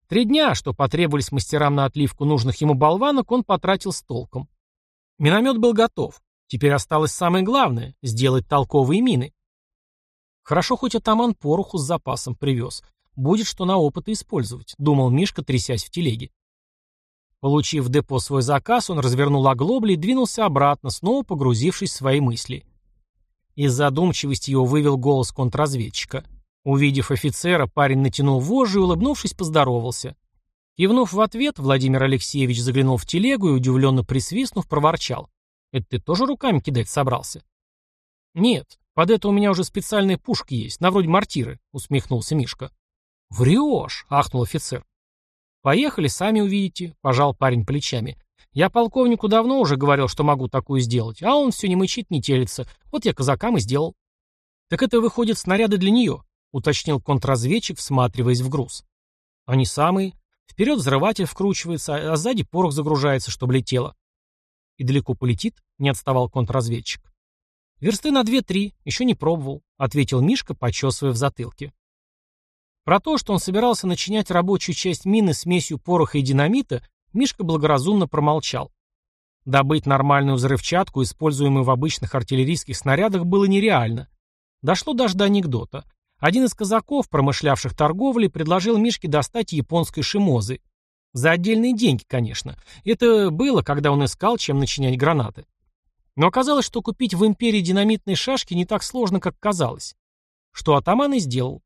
Три дня, что потребовались мастерам на отливку нужных ему болванок, он потратил с толком. Миномет был готов. Теперь осталось самое главное — сделать толковые мины. Хорошо, хоть атаман пороху с запасом привез. Будет что на опыт использовать, думал Мишка, трясясь в телеге. Получив в депо свой заказ, он развернул оглобли и двинулся обратно, снова погрузившись в свои мысли. Из задумчивости его вывел голос контрразведчика. Увидев офицера, парень натянул вожжи и, улыбнувшись, поздоровался. Кивнув в ответ, Владимир Алексеевич заглянул в телегу и, удивленно присвистнув, проворчал. «Это ты тоже руками кидать собрался?» «Нет, под это у меня уже специальные пушки есть, на вроде мортиры», — усмехнулся Мишка. «Врешь!» — ахнул офицер. «Поехали, сами увидите», — пожал парень плечами. «Я полковнику давно уже говорил, что могу такую сделать, а он все не мычит, не телится. Вот я казакам и сделал». «Так это, выходит, снаряды для нее», — уточнил контрразведчик, всматриваясь в груз. «Они самые. Вперед взрыватель вкручивается, а сзади порох загружается, чтобы летело». «И далеко полетит?» — не отставал контрразведчик. «Версты на две-три, еще не пробовал», — ответил Мишка, почесывая в затылке. Про то, что он собирался начинять рабочую часть мины смесью пороха и динамита, Мишка благоразумно промолчал. Добыть нормальную взрывчатку, используемую в обычных артиллерийских снарядах, было нереально. Дошло даже до анекдота. Один из казаков, промышлявших торговлей, предложил Мишке достать японской шимозы. За отдельные деньги, конечно. Это было, когда он искал, чем начинять гранаты. Но оказалось, что купить в империи динамитные шашки не так сложно, как казалось. Что атаман и сделал.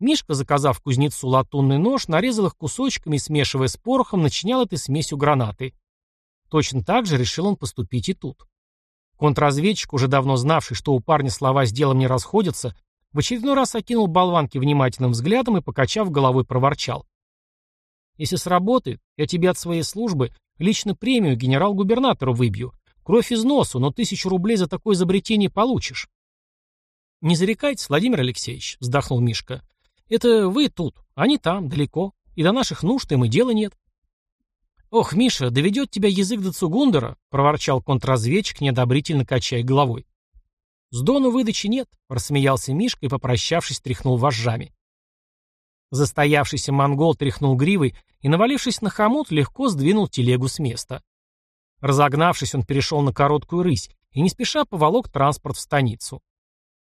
Мишка, заказав кузнецу латунный нож, нарезал их кусочками и, смешивая с порохом, начинял этой смесью гранаты. Точно так же решил он поступить и тут. Контрразведчик, уже давно знавший, что у парня слова с делом не расходятся, в очередной раз окинул болванки внимательным взглядом и, покачав головой, проворчал. «Если сработает, я тебе от своей службы лично премию генерал-губернатору выбью. Кровь из носу, но тысячу рублей за такое изобретение получишь». «Не зарекайтесь, Владимир Алексеевич», — вздохнул Мишка. Это вы тут, они там, далеко. И до наших нужд им и дела нет. «Ох, Миша, доведет тебя язык до Цугундера», — проворчал контрразведчик, неодобрительно качая головой. «С Дону выдачи нет», — рассмеялся Мишка и, попрощавшись, тряхнул вожжами. Застоявшийся монгол тряхнул гривой и, навалившись на хомут, легко сдвинул телегу с места. Разогнавшись, он перешел на короткую рысь и не спеша поволок транспорт в станицу.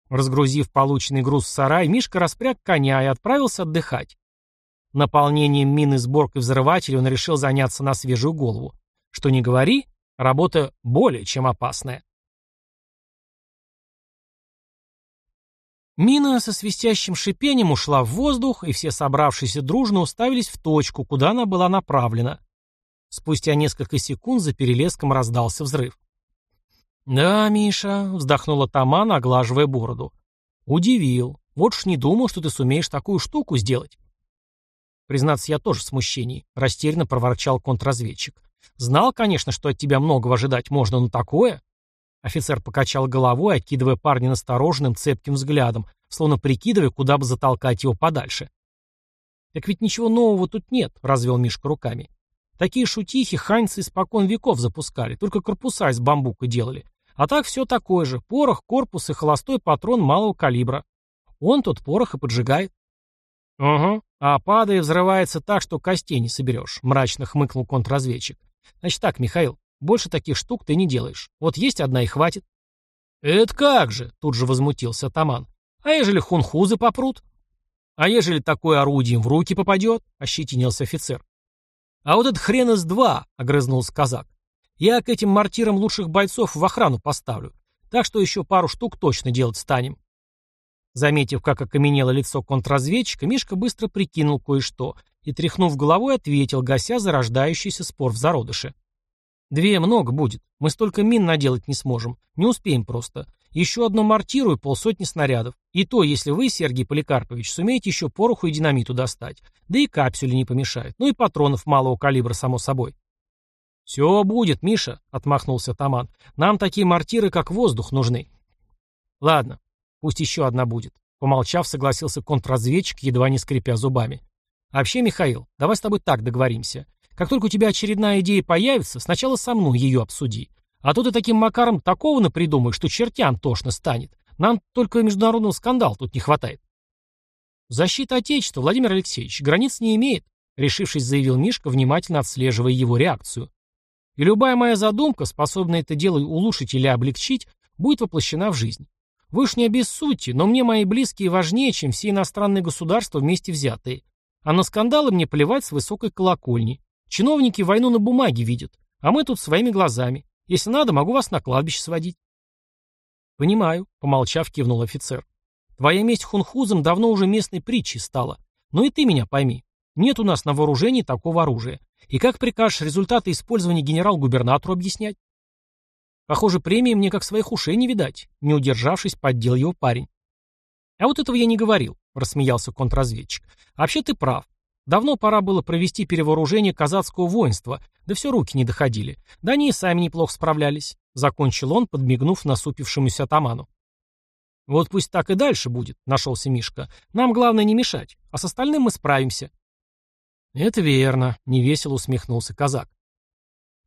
Разгрузив полученный груз в сарай, Мишка распряг коня и отправился отдыхать. Наполнением мины сборкой взрывателей он решил заняться на свежую голову. Что не говори, работа более чем опасная. Мина со свистящим шипением ушла в воздух, и все собравшиеся дружно уставились в точку, куда она была направлена. Спустя несколько секунд за перелеском раздался взрыв. «Да, Миша», — вздохнула Тамана, оглаживая бороду. «Удивил. Вот ж не думал, что ты сумеешь такую штуку сделать». Признаться, я тоже в смущении, растерянно проворчал контрразведчик. Знал, конечно, что от тебя многого ожидать можно, но такое... Офицер покачал головой, откидывая парня настороженным, цепким взглядом, словно прикидывая, куда бы затолкать его подальше. «Так ведь ничего нового тут нет», — развел Мишка руками. «Такие шутихи ханьцы испокон веков запускали, только корпуса из бамбука делали. А так все такое же, порох, корпус и холостой патрон малого калибра. Он тот порох и поджигает». «Угу, а падая взрывается так, что костей не соберешь», — мрачно хмыкнул контрразведчик. «Значит так, Михаил, больше таких штук ты не делаешь. Вот есть одна и хватит». «Это как же?» — тут же возмутился атаман. «А ежели хунхузы попрут?» «А ежели такое орудием в руки попадет?» — ощетинился офицер. «А вот этот хрен из два!» — огрызнулся казак. «Я к этим мортирам лучших бойцов в охрану поставлю, так что еще пару штук точно делать станем». Заметив, как окаменело лицо контрразведчика, Мишка быстро прикинул кое-что и, тряхнув головой, ответил, гася зарождающийся спор в зародыше. «Две много будет. Мы столько мин наделать не сможем. Не успеем просто. Еще одну мортиру и полсотни снарядов. И то, если вы, Сергей Поликарпович, сумеете еще пороху и динамиту достать. Да и капсюли не помешает. Ну и патронов малого калибра, само собой». «Все будет, Миша», — отмахнулся Таман. «Нам такие мортиры, как воздух, нужны». «Ладно, Пусть еще одна будет. Помолчав, согласился контрразведчик, едва не скрипя зубами. А вообще, Михаил, давай с тобой так договоримся. Как только у тебя очередная идея появится, сначала со мной ее обсуди. А то ты таким макаром такого напридумаешь, что чертям тошно станет. Нам только международного скандала тут не хватает. Защита Отечества, Владимир Алексеевич, границ не имеет, решившись, заявил Мишка, внимательно отслеживая его реакцию. И любая моя задумка, способная это дело улучшить или облегчить, будет воплощена в жизнь. Вы ж не обессудьте, но мне мои близкие важнее, чем все иностранные государства вместе взятые. А на скандалы мне плевать с высокой колокольни. Чиновники войну на бумаге видят, а мы тут своими глазами. Если надо, могу вас на кладбище сводить. Понимаю, помолчав, кивнул офицер. Твоя месть хунхузам давно уже местной притчей стала. Но и ты меня пойми. Нет у нас на вооружении такого оружия. И как прикажешь результаты использования генерал-губернатору объяснять? Похоже, премии мне как своих ушей не видать. Не удержавшись, поддел его парень. А вот этого я не говорил, рассмеялся контрразведчик. Вообще ты прав. Давно пора было провести перевооружение казацкого воинства, да все руки не доходили. Да они и сами неплохо справлялись. Закончил он, подмигнув насупившемуся атаману. «Вот пусть так и дальше будет», — нашелся Мишка. «Нам главное не мешать, а с остальным мы справимся». «Это верно», — невесело усмехнулся казак.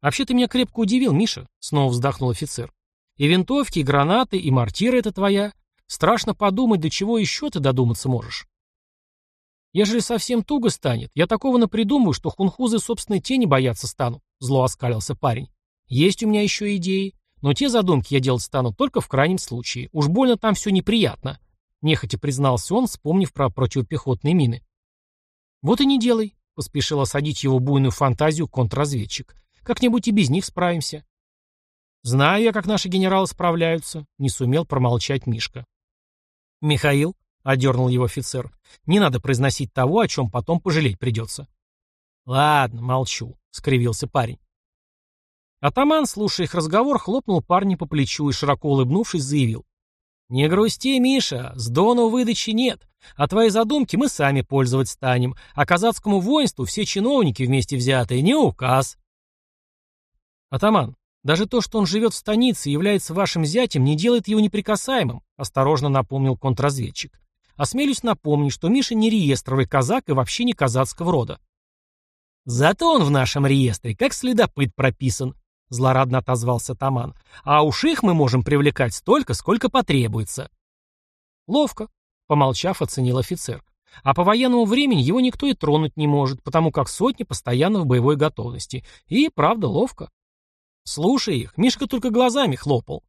«Вообще ты меня крепко удивил, Миша», — снова вздохнул офицер. «И винтовки, и гранаты, и мортиры — это твоя. Страшно подумать, до чего еще ты додуматься можешь». «Ежели совсем туго станет, я такого напридумаю, что хунхузы собственной тени бояться станут», — зло оскалился парень. «Есть у меня еще идеи, но те задумки я делать стану только в крайнем случае. Уж больно там все неприятно», — нехотя признался он, вспомнив про противопехотные мины. «Вот и не делай», — поспешил осадить его буйную фантазию контрразведчик. Как-нибудь и без них справимся. Знаю я, как наши генералы справляются, не сумел промолчать Мишка. Михаил, одернул его офицер, не надо произносить того, о чем потом пожалеть придется. Ладно, молчу, скривился парень. Атаман, слушая их разговор, хлопнул парня по плечу и, широко улыбнувшись, заявил. «Не грусти, Миша, с Дону выдачи нет, а твои задумки мы сами пользовать станем, а казацкому воинству все чиновники вместе взятые не указ. «Атаман, даже то, что он живет в станице и является вашим зятем, не делает его неприкасаемым», осторожно напомнил контрразведчик. «Осмелюсь напомнить, что Миша не реестровый казак и вообще не казацкого рода». «Зато он в нашем реестре, как следопыт прописан», — злорадно отозвался Таман. «А уж их мы можем привлекать столько, сколько потребуется». «Ловко», — помолчав, оценил офицер. «А по военному времени его никто и тронуть не может, потому как сотни постоянно в боевой готовности. И, правда, ловко». Слушая их, Мишка только глазами хлопал.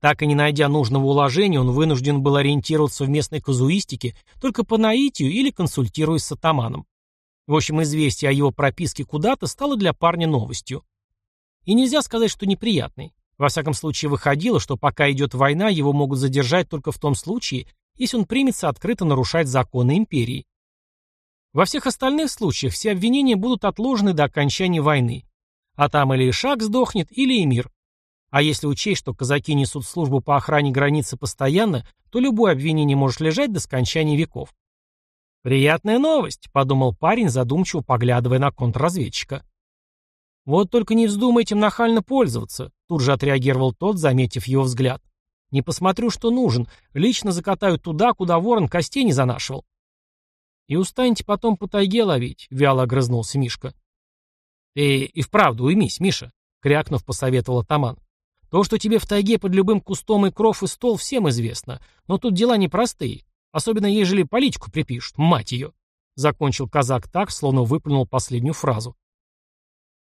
Так и не найдя нужного уложения, он вынужден был ориентироваться в местной казуистике только по наитию или консультируясь с атаманом. В общем, известие о его прописке куда-то стало для парня новостью. И нельзя сказать, что неприятной. Во всяком случае, выходило, что пока идет война, его могут задержать только в том случае, если он примется открыто нарушать законы империи. Во всех остальных случаях все обвинения будут отложены до окончания войны. А там или Ишак сдохнет, или Эмир. А если учесть, что казаки несут службу по охране границы постоянно, то любое обвинение может лежать до скончания веков. «Приятная новость», — подумал парень, задумчиво поглядывая на контрразведчика. «Вот только не вздумай этим нахально пользоваться», — тут же отреагировал тот, заметив его взгляд. «Не посмотрю, что нужен. Лично закатаю туда, куда ворон костей не занашивал». «И устанете потом по тайге ловить», — вяло огрызнулся Мишка. «Ты и вправду уймись, Миша», — крякнув, посоветовал атаман. То, что тебе в тайге под любым кустом и кров и стол, всем известно. Но тут дела непростые. Особенно, ежели политику припишут. Мать ее. Закончил казак так, словно выплюнул последнюю фразу.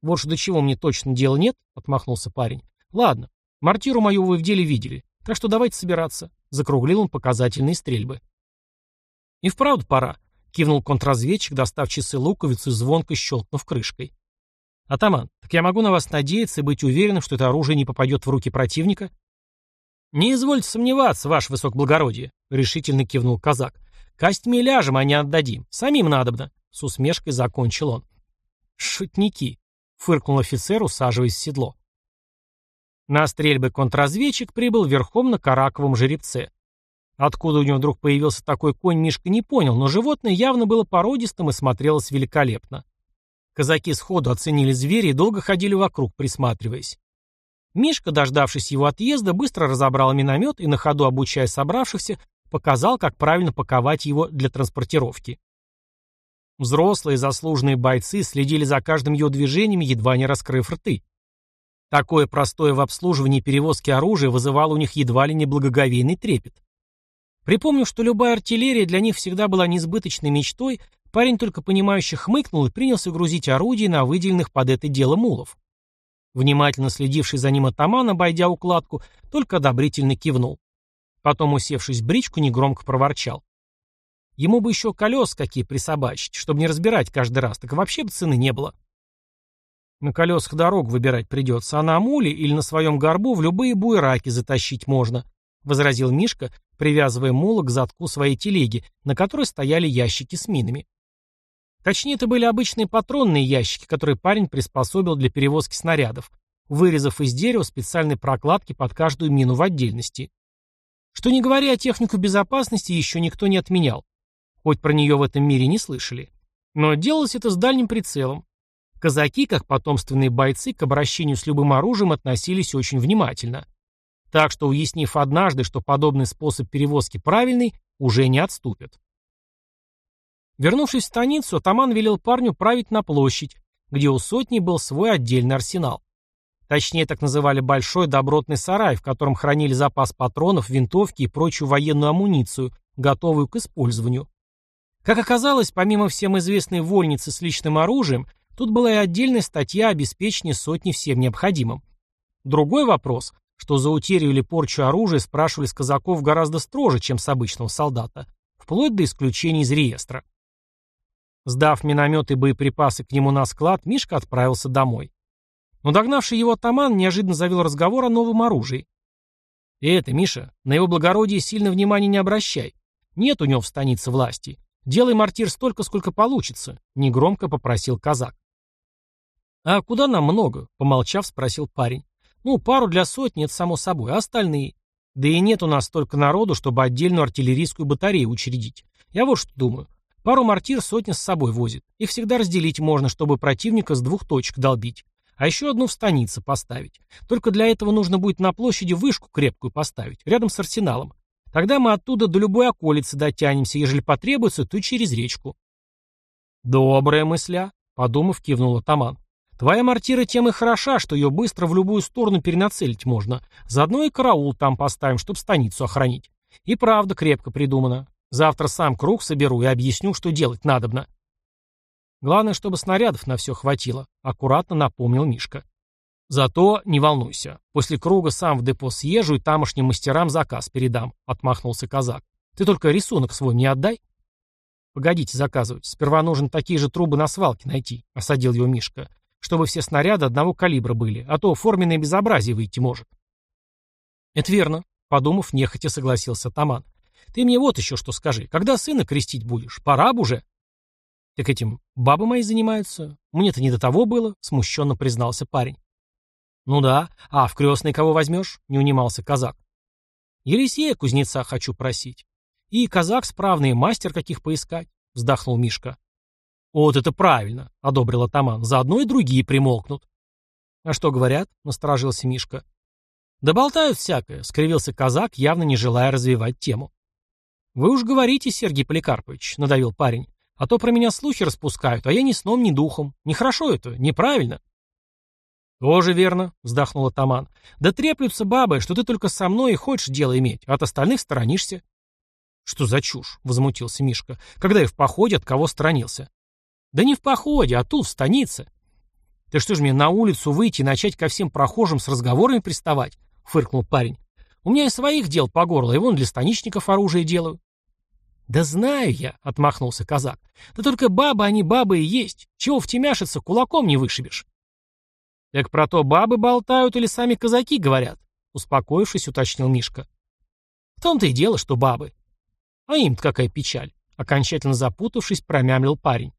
Вот что до чего мне точно дела нет, отмахнулся парень. Ладно, мортиру мою вы в деле видели. Так что давайте собираться. Закруглил он показательные стрельбы. И вправду пора. Кивнул контрразведчик, достав часы луковицу и звонко щелкнув крышкой. «Атаман, так я могу на вас надеяться и быть уверенным, что это оружие не попадет в руки противника?» «Не извольте сомневаться, ваше высокоблагородие», — решительно кивнул казак. «Костьми ляжем, а не отдадим. Самим надобно», — с усмешкой закончил он. «Шутники», — фыркнул офицер, усаживаясь в седло. На стрельбы контрразведчик прибыл верхом на караковом жеребце. Откуда у него вдруг появился такой конь, Мишка не понял, но животное явно было породистым и смотрелось великолепно. Казаки сходу оценили зверя и долго ходили вокруг, присматриваясь. Мишка, дождавшись его отъезда, быстро разобрал миномет и, на ходу обучая собравшихся, показал, как правильно паковать его для транспортировки. Взрослые заслуженные бойцы следили за каждым его движением, едва не раскрыв рты. Такое простое в обслуживании перевозки оружия вызывало у них едва ли не благоговейный трепет. Припомнив, что любая артиллерия для них всегда была несбыточной мечтой, Парень только понимающе хмыкнул и принялся грузить орудия на выделенных под это дело мулов. Внимательно следивший за ним атаман, обойдя укладку, только одобрительно кивнул. Потом, усевшись в бричку, негромко проворчал. Ему бы еще колес какие присобачить, чтобы не разбирать каждый раз, так вообще бы цены не было. На колесах дорог выбирать придется, а на муле или на своем горбу в любые буераки затащить можно, возразил Мишка, привязывая мула к задку своей телеги, на которой стояли ящики с минами. Точнее, это были обычные патронные ящики, которые парень приспособил для перевозки снарядов, вырезав из дерева специальные прокладки под каждую мину в отдельности. Что не говоря о технику безопасности, еще никто не отменял. Хоть про нее в этом мире не слышали. Но делалось это с дальним прицелом. Казаки, как потомственные бойцы, к обращению с любым оружием относились очень внимательно. Так что, уяснив однажды, что подобный способ перевозки правильный, уже не отступят. Вернувшись в станицу, атаман велел парню править на площадь, где у сотни был свой отдельный арсенал. Точнее, так называли большой добротный сарай, в котором хранили запас патронов, винтовки и прочую военную амуницию, готовую к использованию. Как оказалось, помимо всем известной вольницы с личным оружием, тут была и отдельная статья обеспечения сотни всем необходимым. Другой вопрос, что за утерю или порчу оружия спрашивали с казаков гораздо строже, чем с обычного солдата, вплоть до исключения из реестра. Сдав миномет и боеприпасы к нему на склад, Мишка отправился домой. Но догнавший его атаман неожиданно завел разговор о новом оружии. «И это, Миша, на его благородие сильно внимания не обращай. Нет у него в станице власти. Делай мортир столько, сколько получится», — негромко попросил казак. «А куда нам много?» — помолчав, спросил парень. «Ну, пару для сотни, это само собой, а остальные? Да и нет у нас столько народу, чтобы отдельную артиллерийскую батарею учредить. Я вот что думаю. Пару мортир сотня с собой возит. Их всегда разделить можно, чтобы противника с двух точек долбить. А еще одну в станице поставить. Только для этого нужно будет на площади вышку крепкую поставить, рядом с арсеналом. Тогда мы оттуда до любой околицы дотянемся, ежели потребуется, то через речку. Добрая мысля, подумав, кивнул атаман. Твоя мортира тем и хороша, что ее быстро в любую сторону перенацелить можно. Заодно и караул там поставим, чтобы станицу охранить. И правда крепко придумано. Завтра сам круг соберу и объясню, что делать надобно. Главное, чтобы снарядов на все хватило, аккуратно напомнил Мишка. Зато не волнуйся. После круга сам в депо съезжу и тамошним мастерам заказ передам, отмахнулся казак. Ты только рисунок свой мне отдай. Погодите заказывать. Сперва нужно такие же трубы на свалке найти, осадил его Мишка, чтобы все снаряды одного калибра были, а то форменное безобразие выйти может. Это верно, подумав, нехотя согласился Таман. Ты мне вот еще что скажи. Когда сына крестить будешь? Пора бы уже. Так этим бабы мои занимаются. Мне-то не до того было, смущенно признался парень. Ну да. А в крестный кого возьмешь? Не унимался казак. Елисея кузнеца хочу просить. И казак справный, мастер каких поискать, вздохнул Мишка. Вот это правильно, одобрил атаман. Заодно и другие примолкнут. А что говорят? Насторожился Мишка. Да болтают всякое, скривился казак, явно не желая развивать тему. Вы уж говорите, Сергей Поликарпович, надавил парень. А то про меня слухи распускают, а я ни сном, ни духом. Нехорошо это, неправильно. «Тоже верно», — вздохнул атаман. «Да треплются бабы, что ты только со мной и хочешь дело иметь, а от остальных сторонишься». «Что за чушь?» — возмутился Мишка. «Когда я в походе, от кого сторонился?» «Да не в походе, а тут, в станице». «Ты что ж мне на улицу выйти и начать ко всем прохожим с разговорами приставать?» — фыркнул парень. «У меня и своих дел по горло, и вон для станичников оружие делаю». «Да знаю я», — отмахнулся казак. «Да только бабы они бабы и есть. Чего втемяшиться, кулаком не вышибешь». «Так про то бабы болтают или сами казаки говорят?» Успокоившись, уточнил Мишка. «В том-то и дело, что бабы». «А им-то какая печаль!» Окончательно запутавшись, промямлил парень.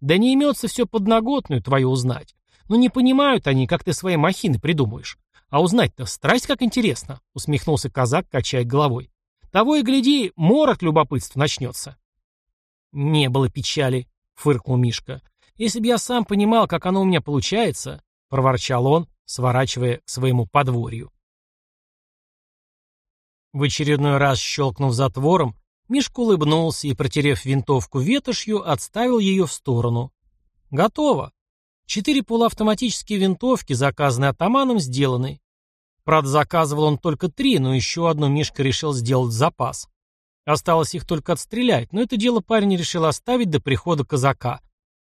«Да не имется все подноготную твою узнать. Но не понимают они, как ты свои махины придумаешь. А узнать-то страсть как интересно!» Усмехнулся казак, качая головой. «Того и гляди, морок любопытства начнется». «Не было печали», — фыркнул Мишка. «Если б я сам понимал, как оно у меня получается, — проворчал он, сворачивая к своему подворью. В очередной раз щелкнув затвором, Мишка улыбнулся и, протерев винтовку ветошью, отставил ее в сторону. Готово. Четыре полуавтоматические винтовки, заказанные атаманом, сделаны. Правда, заказывал он только три, но еще одну Мишка решил сделать запас. Осталось их только отстрелять, но это дело парень решил оставить до прихода казака.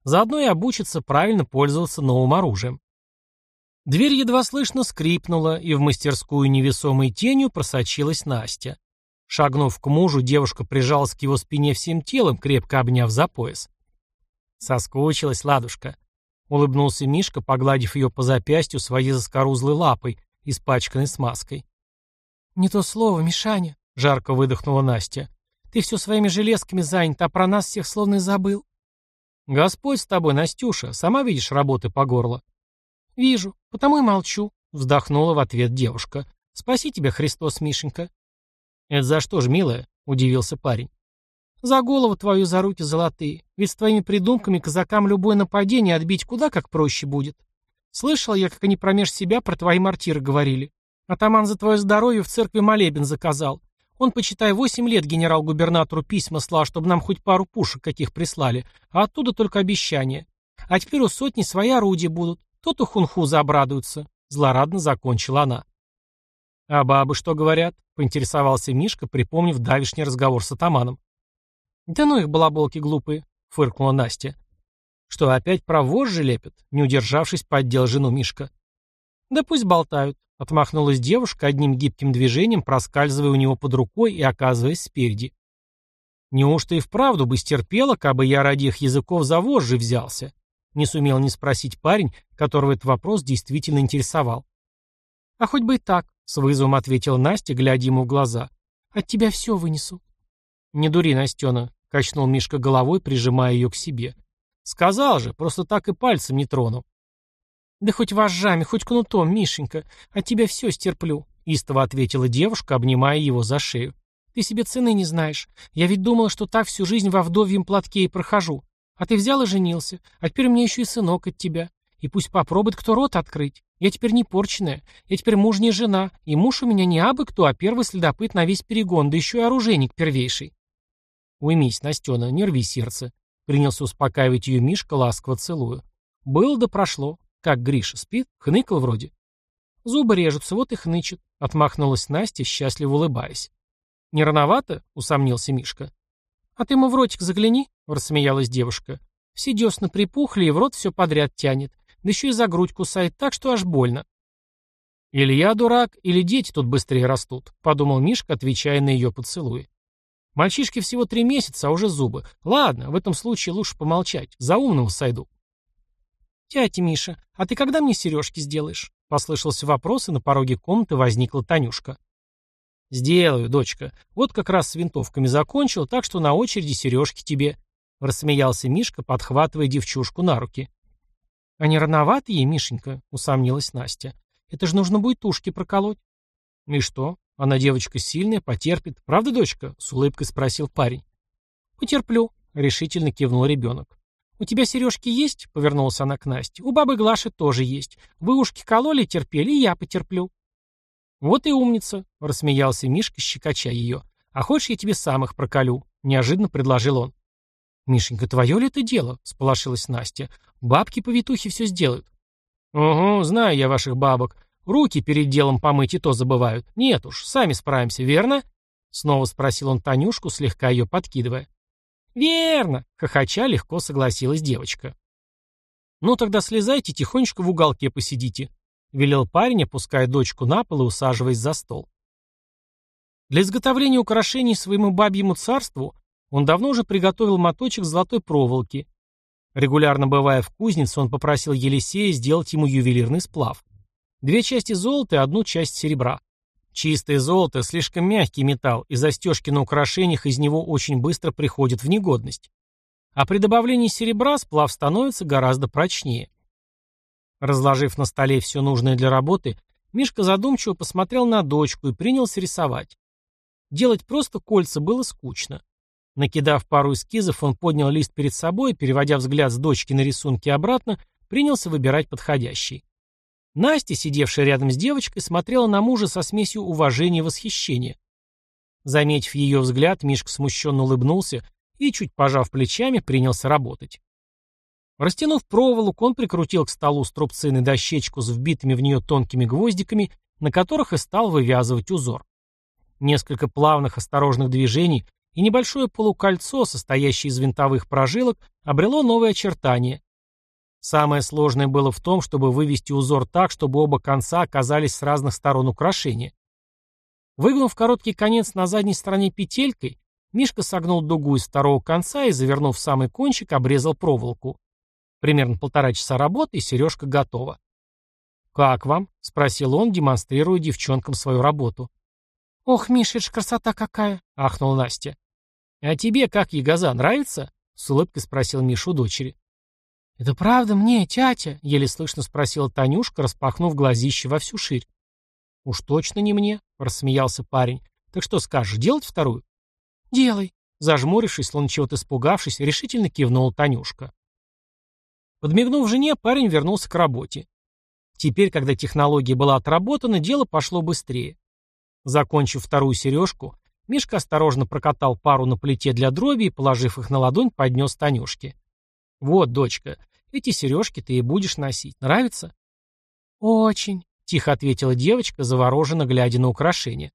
Заодно и обучиться правильно пользоваться новым оружием. Дверь едва слышно скрипнула, и в мастерскую невесомой тенью просочилась Настя. Шагнув к мужу, девушка прижалась к его спине всем телом, крепко обняв за пояс. «Соскучилась, ладушка», — улыбнулся Мишка, погладив ее по запястью своей заскорузлой лапой, испачканной смазкой. «Не то слово, Мишаня», — жарко выдохнула Настя. «Ты все своими железками занят, а про нас всех словно и забыл». «Господь с тобой, Настюша, сама видишь работы по горло», «Вижу, потому и молчу», — вздохнула в ответ девушка. «Спаси тебя, Христос, Мишенька». «Это за что ж, милая?» — удивился парень. «За голову твою за руки золотые. Ведь с твоими придумками казакам любое нападение отбить куда как проще будет. Слышал я, как они промеж себя про твои мортиры говорили. Атаман за твое здоровье в церкви молебен заказал. Он, почитай, восемь лет генерал-губернатору письма слал, чтобы нам хоть пару пушек каких прислали, а оттуда только обещания. А теперь у сотни свои орудия будут. То-то хунхузы обрадуются. Злорадно закончила она. «А бабы что говорят?» — поинтересовался Мишка, припомнив давишний разговор с атаманом. «Да ну их балаболки глупые», — фыркнула Настя. «Что, опять про вожжи лепят?» — не удержавшись, поддел жену Мишка. «Да пусть болтают», — отмахнулась девушка, одним гибким движением проскальзывая у него под рукой и оказываясь спереди. «Неужто и вправду бы стерпела, кабы я ради их языков за вожжи взялся?» Не сумел не спросить парень, которого этот вопрос действительно интересовал. «А хоть бы и так», — с вызовом ответила Настя, глядя ему в глаза. «От тебя все вынесу». «Не дури, Настена», — качнул Мишка головой, прижимая ее к себе. «Сказал же, просто так и пальцем не трону». «Да хоть вожжами, хоть кнутом, Мишенька, от тебя все стерплю», — истово ответила девушка, обнимая его за шею. «Ты себе цены не знаешь. Я ведь думала, что так всю жизнь во вдовьем платке и прохожу. А ты взял и женился, а теперь у меня еще и сынок от тебя. И пусть попробует кто рот открыть. Я теперь не порченная, я теперь мужняя жена, и муж у меня не абы кто, а первый следопыт на весь перегон, да еще и оружейник первейший. Уймись, Настена, не рви сердце. Принялся успокаивать ее Мишка, ласково целую. Было да прошло. Как Гриша спит? Хныкал вроде. Зубы режутся, вот и хнычет. Отмахнулась Настя, счастливо улыбаясь. Не рановато? Усомнился Мишка. «А ты ему в ротик загляни», — рассмеялась девушка. «Все десна припухли, и в рот все подряд тянет. Да еще и за грудь кусает так, что аж больно». «Или я дурак, или дети тут быстрее растут», — подумал Мишка, отвечая на ее поцелуи. «Мальчишке всего три месяца, а уже зубы. Ладно, в этом случае лучше помолчать. За умного сойду». «Тятя Миша, а ты когда мне сережки сделаешь?» — послышался вопрос, и на пороге комнаты возникла Танюшка. «Сделаю, дочка. Вот как раз с винтовками закончил, так что на очереди сережки тебе», — рассмеялся Мишка, подхватывая девчушку на руки. «А не рановато ей, Мишенька?» — усомнилась Настя. «Это же нужно будет ушки проколоть». «И что? Она девочка сильная, потерпит. Правда, дочка?» — с улыбкой спросил парень. «Потерплю», — решительно кивнул ребенок. «У тебя сережки есть?» — повернулась она к Насте. «У бабы Глаши тоже есть. Вы ушки кололи, терпели, и я потерплю». «Вот и умница», — рассмеялся Мишка, щекоча ее. «А хочешь, я тебе сам их проколю?» — неожиданно предложил он. «Мишенька, твое ли это дело?» — сполошилась Настя. «Бабки-повитухи все сделают». «Угу, знаю я ваших бабок. Руки перед делом помыть и то забывают. Нет уж, сами справимся, верно?» Снова спросил он Танюшку, слегка ее подкидывая. «Верно!» — хохоча легко согласилась девочка. «Ну тогда слезайте, тихонечко в уголке посидите», — велел парень, опуская дочку на пол и усаживаясь за стол. Для изготовления украшений своему бабьему царству он давно уже приготовил моточек золотой проволоки. Регулярно бывая в кузнице, он попросил Елисея сделать ему ювелирный сплав. Две части золота и одну часть серебра. Чистое золото – слишком мягкий металл, и застежки на украшениях из него очень быстро приходят в негодность. А при добавлении серебра сплав становится гораздо прочнее. Разложив на столе все нужное для работы, Мишка задумчиво посмотрел на дочку и принялся рисовать. Делать просто кольца было скучно. Накидав пару эскизов, он поднял лист перед собой переводя взгляд с дочки на рисунки обратно, принялся выбирать подходящий. Настя, сидевшая рядом с девочкой, смотрела на мужа со смесью уважения и восхищения. Заметив ее взгляд, Мишка смущенно улыбнулся и, чуть пожав плечами, принялся работать. Растянув проволоку, он прикрутил к столу струбцины дощечку с вбитыми в нее тонкими гвоздиками, на которых и стал вывязывать узор. Несколько плавных осторожных движений и небольшое полукольцо, состоящее из винтовых прожилок, обрело новые очертания, Самое сложное было в том, чтобы вывести узор так, чтобы оба конца оказались с разных сторон украшения. Выгнув короткий конец на задней стороне петелькой, Мишка согнул дугу из второго конца и, завернув самый кончик, обрезал проволоку. Примерно полтора часа работы, и сережка готова. «Как вам?» — спросил он, демонстрируя девчонкам свою работу. «Ох, Миша, это красота какая!» — ахнула Настя. «А тебе как, ягоза, нравится?» — с улыбкой спросил Миша у дочери. «Это правда мне, тятя?» — еле слышно спросила Танюшка, распахнув глазище во всю ширь. «Уж точно не мне», — рассмеялся парень. «Так что скажешь, делать вторую?» «Делай», — зажмурившись, словно чего-то испугавшись, решительно кивнула Танюшка. Подмигнув жене, парень вернулся к работе. Теперь, когда технология была отработана, дело пошло быстрее. Закончив вторую сережку, Мишка осторожно прокатал пару на плите для дроби и, положив их на ладонь, поднес Танюшке. «Вот, дочка, эти сережки ты и будешь носить. Нравится?» «Очень», — тихо ответила девочка, завороженно глядя на украшение.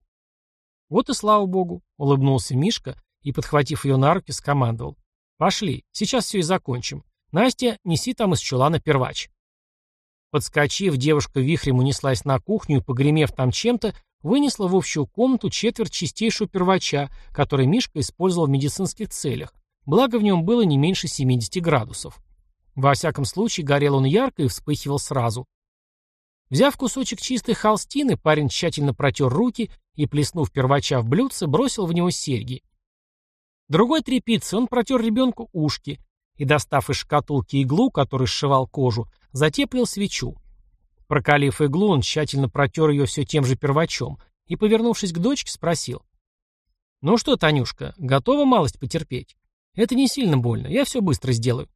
«Вот и слава богу», — улыбнулся Мишка и, подхватив ее на руки, скомандовал. «Пошли, сейчас все и закончим. Настя, неси там из чулана первач». Подскочив, девушка вихрем унеслась на кухню и, погремев там чем-то, вынесла в общую комнату четверть чистейшего первача, который Мишка использовал в медицинских целях, благо в нем было не меньше 70 градусов. Во всяком случае, горел он ярко и вспыхивал сразу. Взяв кусочек чистой холстины, парень тщательно протер руки и, плеснув первача в блюдце, бросил в него серьги. Другой трепицей он протер ребенку ушки и, достав из шкатулки иглу, который сшивал кожу, затеплил свечу. Прокалив иглу, он тщательно протер ее все тем же первачом и, повернувшись к дочке, спросил. «Ну что, Танюшка, готова малость потерпеть? Это не сильно больно, я все быстро сделаю».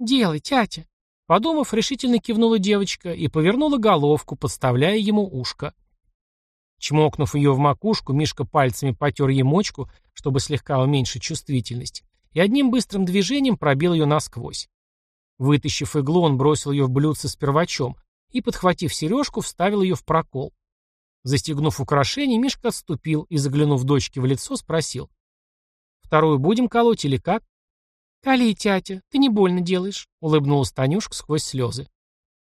«Делай, тятя!» Подумав, решительно кивнула девочка и повернула головку, подставляя ему ушко. Чмокнув ее в макушку, Мишка пальцами потер ей мочку, чтобы слегка уменьшить чувствительность, и одним быстрым движением пробил ее насквозь. Вытащив иглу, он бросил ее в блюдце с первачом и, подхватив сережку, вставил ее в прокол. Застегнув украшение, Мишка отступил и, заглянув дочке в лицо, спросил. «Вторую будем колоть или как?» «Кали, тятя, ты не больно делаешь», — улыбнулась Танюшка сквозь слезы.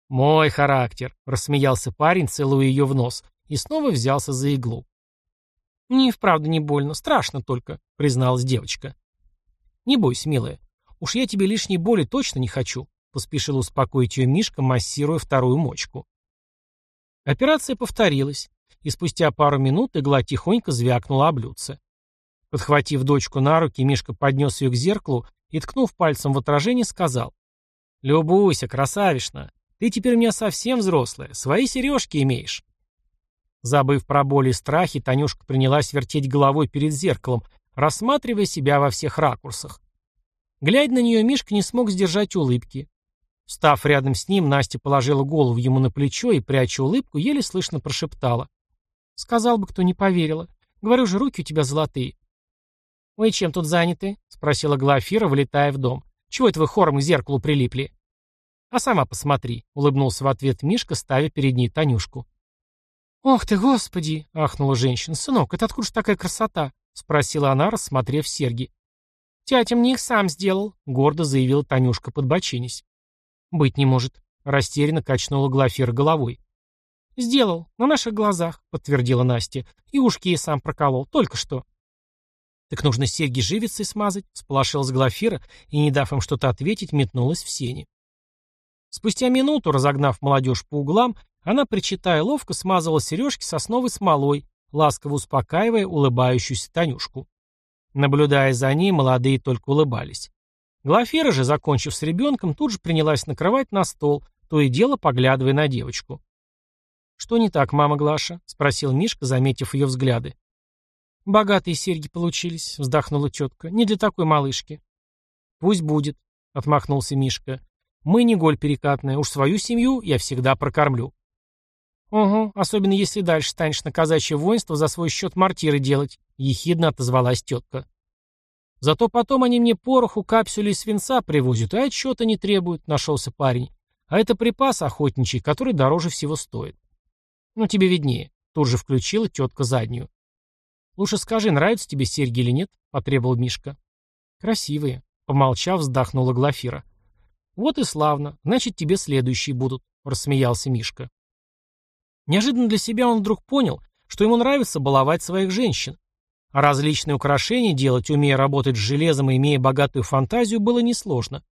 «Мой характер», — рассмеялся парень, целуя ее в нос, и снова взялся за иглу. «Мне и вправду не больно, страшно только», — призналась девочка. «Не бойся, милая, уж я тебе лишней боли точно не хочу», — поспешил успокоить ее Мишка, массируя вторую мочку. Операция повторилась, и спустя пару минут игла тихонько звякнула о блюдце. Подхватив дочку на руки, Мишка поднес ее к зеркалу и, ткнув пальцем в отражение, сказал. «Любуйся, красавишна, ты теперь у меня совсем взрослая, свои сережки имеешь». Забыв про боли и страхи, Танюшка принялась вертеть головой перед зеркалом, рассматривая себя во всех ракурсах. Глядя на нее, Мишка не смог сдержать улыбки. Став рядом с ним, Настя положила голову ему на плечо и, пряча улыбку, еле слышно прошептала. «Сказал бы, кто не поверила. Говорю же, руки у тебя золотые». «Вы чем тут заняты?» — спросила Глафира, вылетая в дом. «Чего это вы хором к зеркалу прилипли?» «А сама посмотри», — улыбнулся в ответ Мишка, ставя перед ней Танюшку. «Ох ты, господи!» — ахнула женщина. «Сынок, это откуда ж такая красота?» — спросила она, рассмотрев серьги. «Тятя мне их сам сделал», — гордо заявила Танюшка, подбочинись. «Быть не может», — растерянно качнула Глафира головой. «Сделал, на наших глазах», — подтвердила Настя. «И ушки я сам проколол, только что». «Так нужно серьги живицей смазать», — сполошилась Глафира и, не дав им что-то ответить, метнулась в сени. Спустя минуту, разогнав молодежь по углам, она, причитая ловко, смазывала сережки сосновой смолой, ласково успокаивая улыбающуюся Танюшку. Наблюдая за ней, молодые только улыбались. Глафира же, закончив с ребенком, тут же принялась накрывать на стол, то и дело поглядывая на девочку. «Что не так, мама Глаша?» — спросил Мишка, заметив ее взгляды. «Богатые серьги получились», — вздохнула тетка. «Не для такой малышки». «Пусть будет», — отмахнулся Мишка. «Мы не голь перекатная, уж свою семью я всегда прокормлю». «Угу, особенно если дальше станешь на казачье воинство за свой счет мортиры делать», — ехидно отозвалась тетка. «Зато потом они мне пороху, капсюли и свинца привозят, и отчета не требуют», — нашелся парень. «А это припас охотничий, который дороже всего стоит». «Ну, тебе виднее», — тут же включила тетка заднюю. «Лучше скажи, нравятся тебе серьги или нет?» — потребовал Мишка. «Красивые», — помолчав, вздохнула Глафира. «Вот и славно, значит, тебе следующие будут», — рассмеялся Мишка. Неожиданно для себя он вдруг понял, что ему нравится баловать своих женщин. А различные украшения делать, умея работать с железом и имея богатую фантазию, было несложно.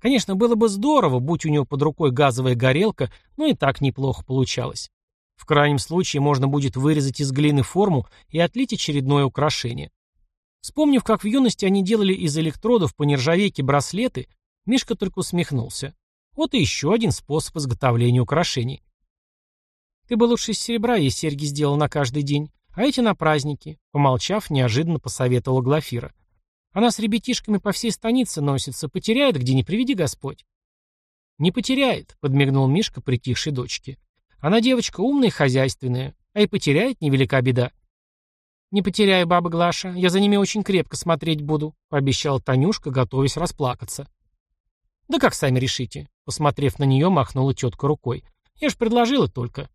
Конечно, было бы здорово, будь у него под рукой газовая горелка, но и так неплохо получалось. В крайнем случае можно будет вырезать из глины форму и отлить очередное украшение. Вспомнив, как в юности они делали из электродов по нержавейке браслеты, Мишка только усмехнулся. Вот и еще один способ изготовления украшений. Ты бы лучше из серебра ей серьги сделал на каждый день, а эти на праздники, помолчав, неожиданно посоветовала Глафира. Она с ребятишками по всей станице носится, потеряет, где не приведи Господь. Не потеряет, подмигнул Мишка притихшей дочке. Она девочка умная и хозяйственная, а и потеряет невелика беда. «Не потеряю, баба Глаша, я за ними очень крепко смотреть буду», — пообещала Танюшка, готовясь расплакаться. «Да как сами решите?» — посмотрев на нее, махнула тетка рукой. «Я ж предложила только».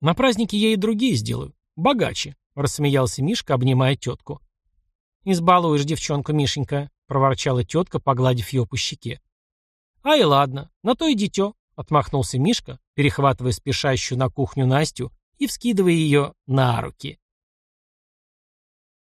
На празднике я и другие сделаю. Богаче, рассмеялся Мишка, обнимая тетку. Избалуешь девчонку, Мишенька, проворчала тетка, погладив ее по щеке. Ай, ладно, на то и дитё, отмахнулся Мишка, перехватывая спешащую на кухню Настю и вскидывая ее на руки.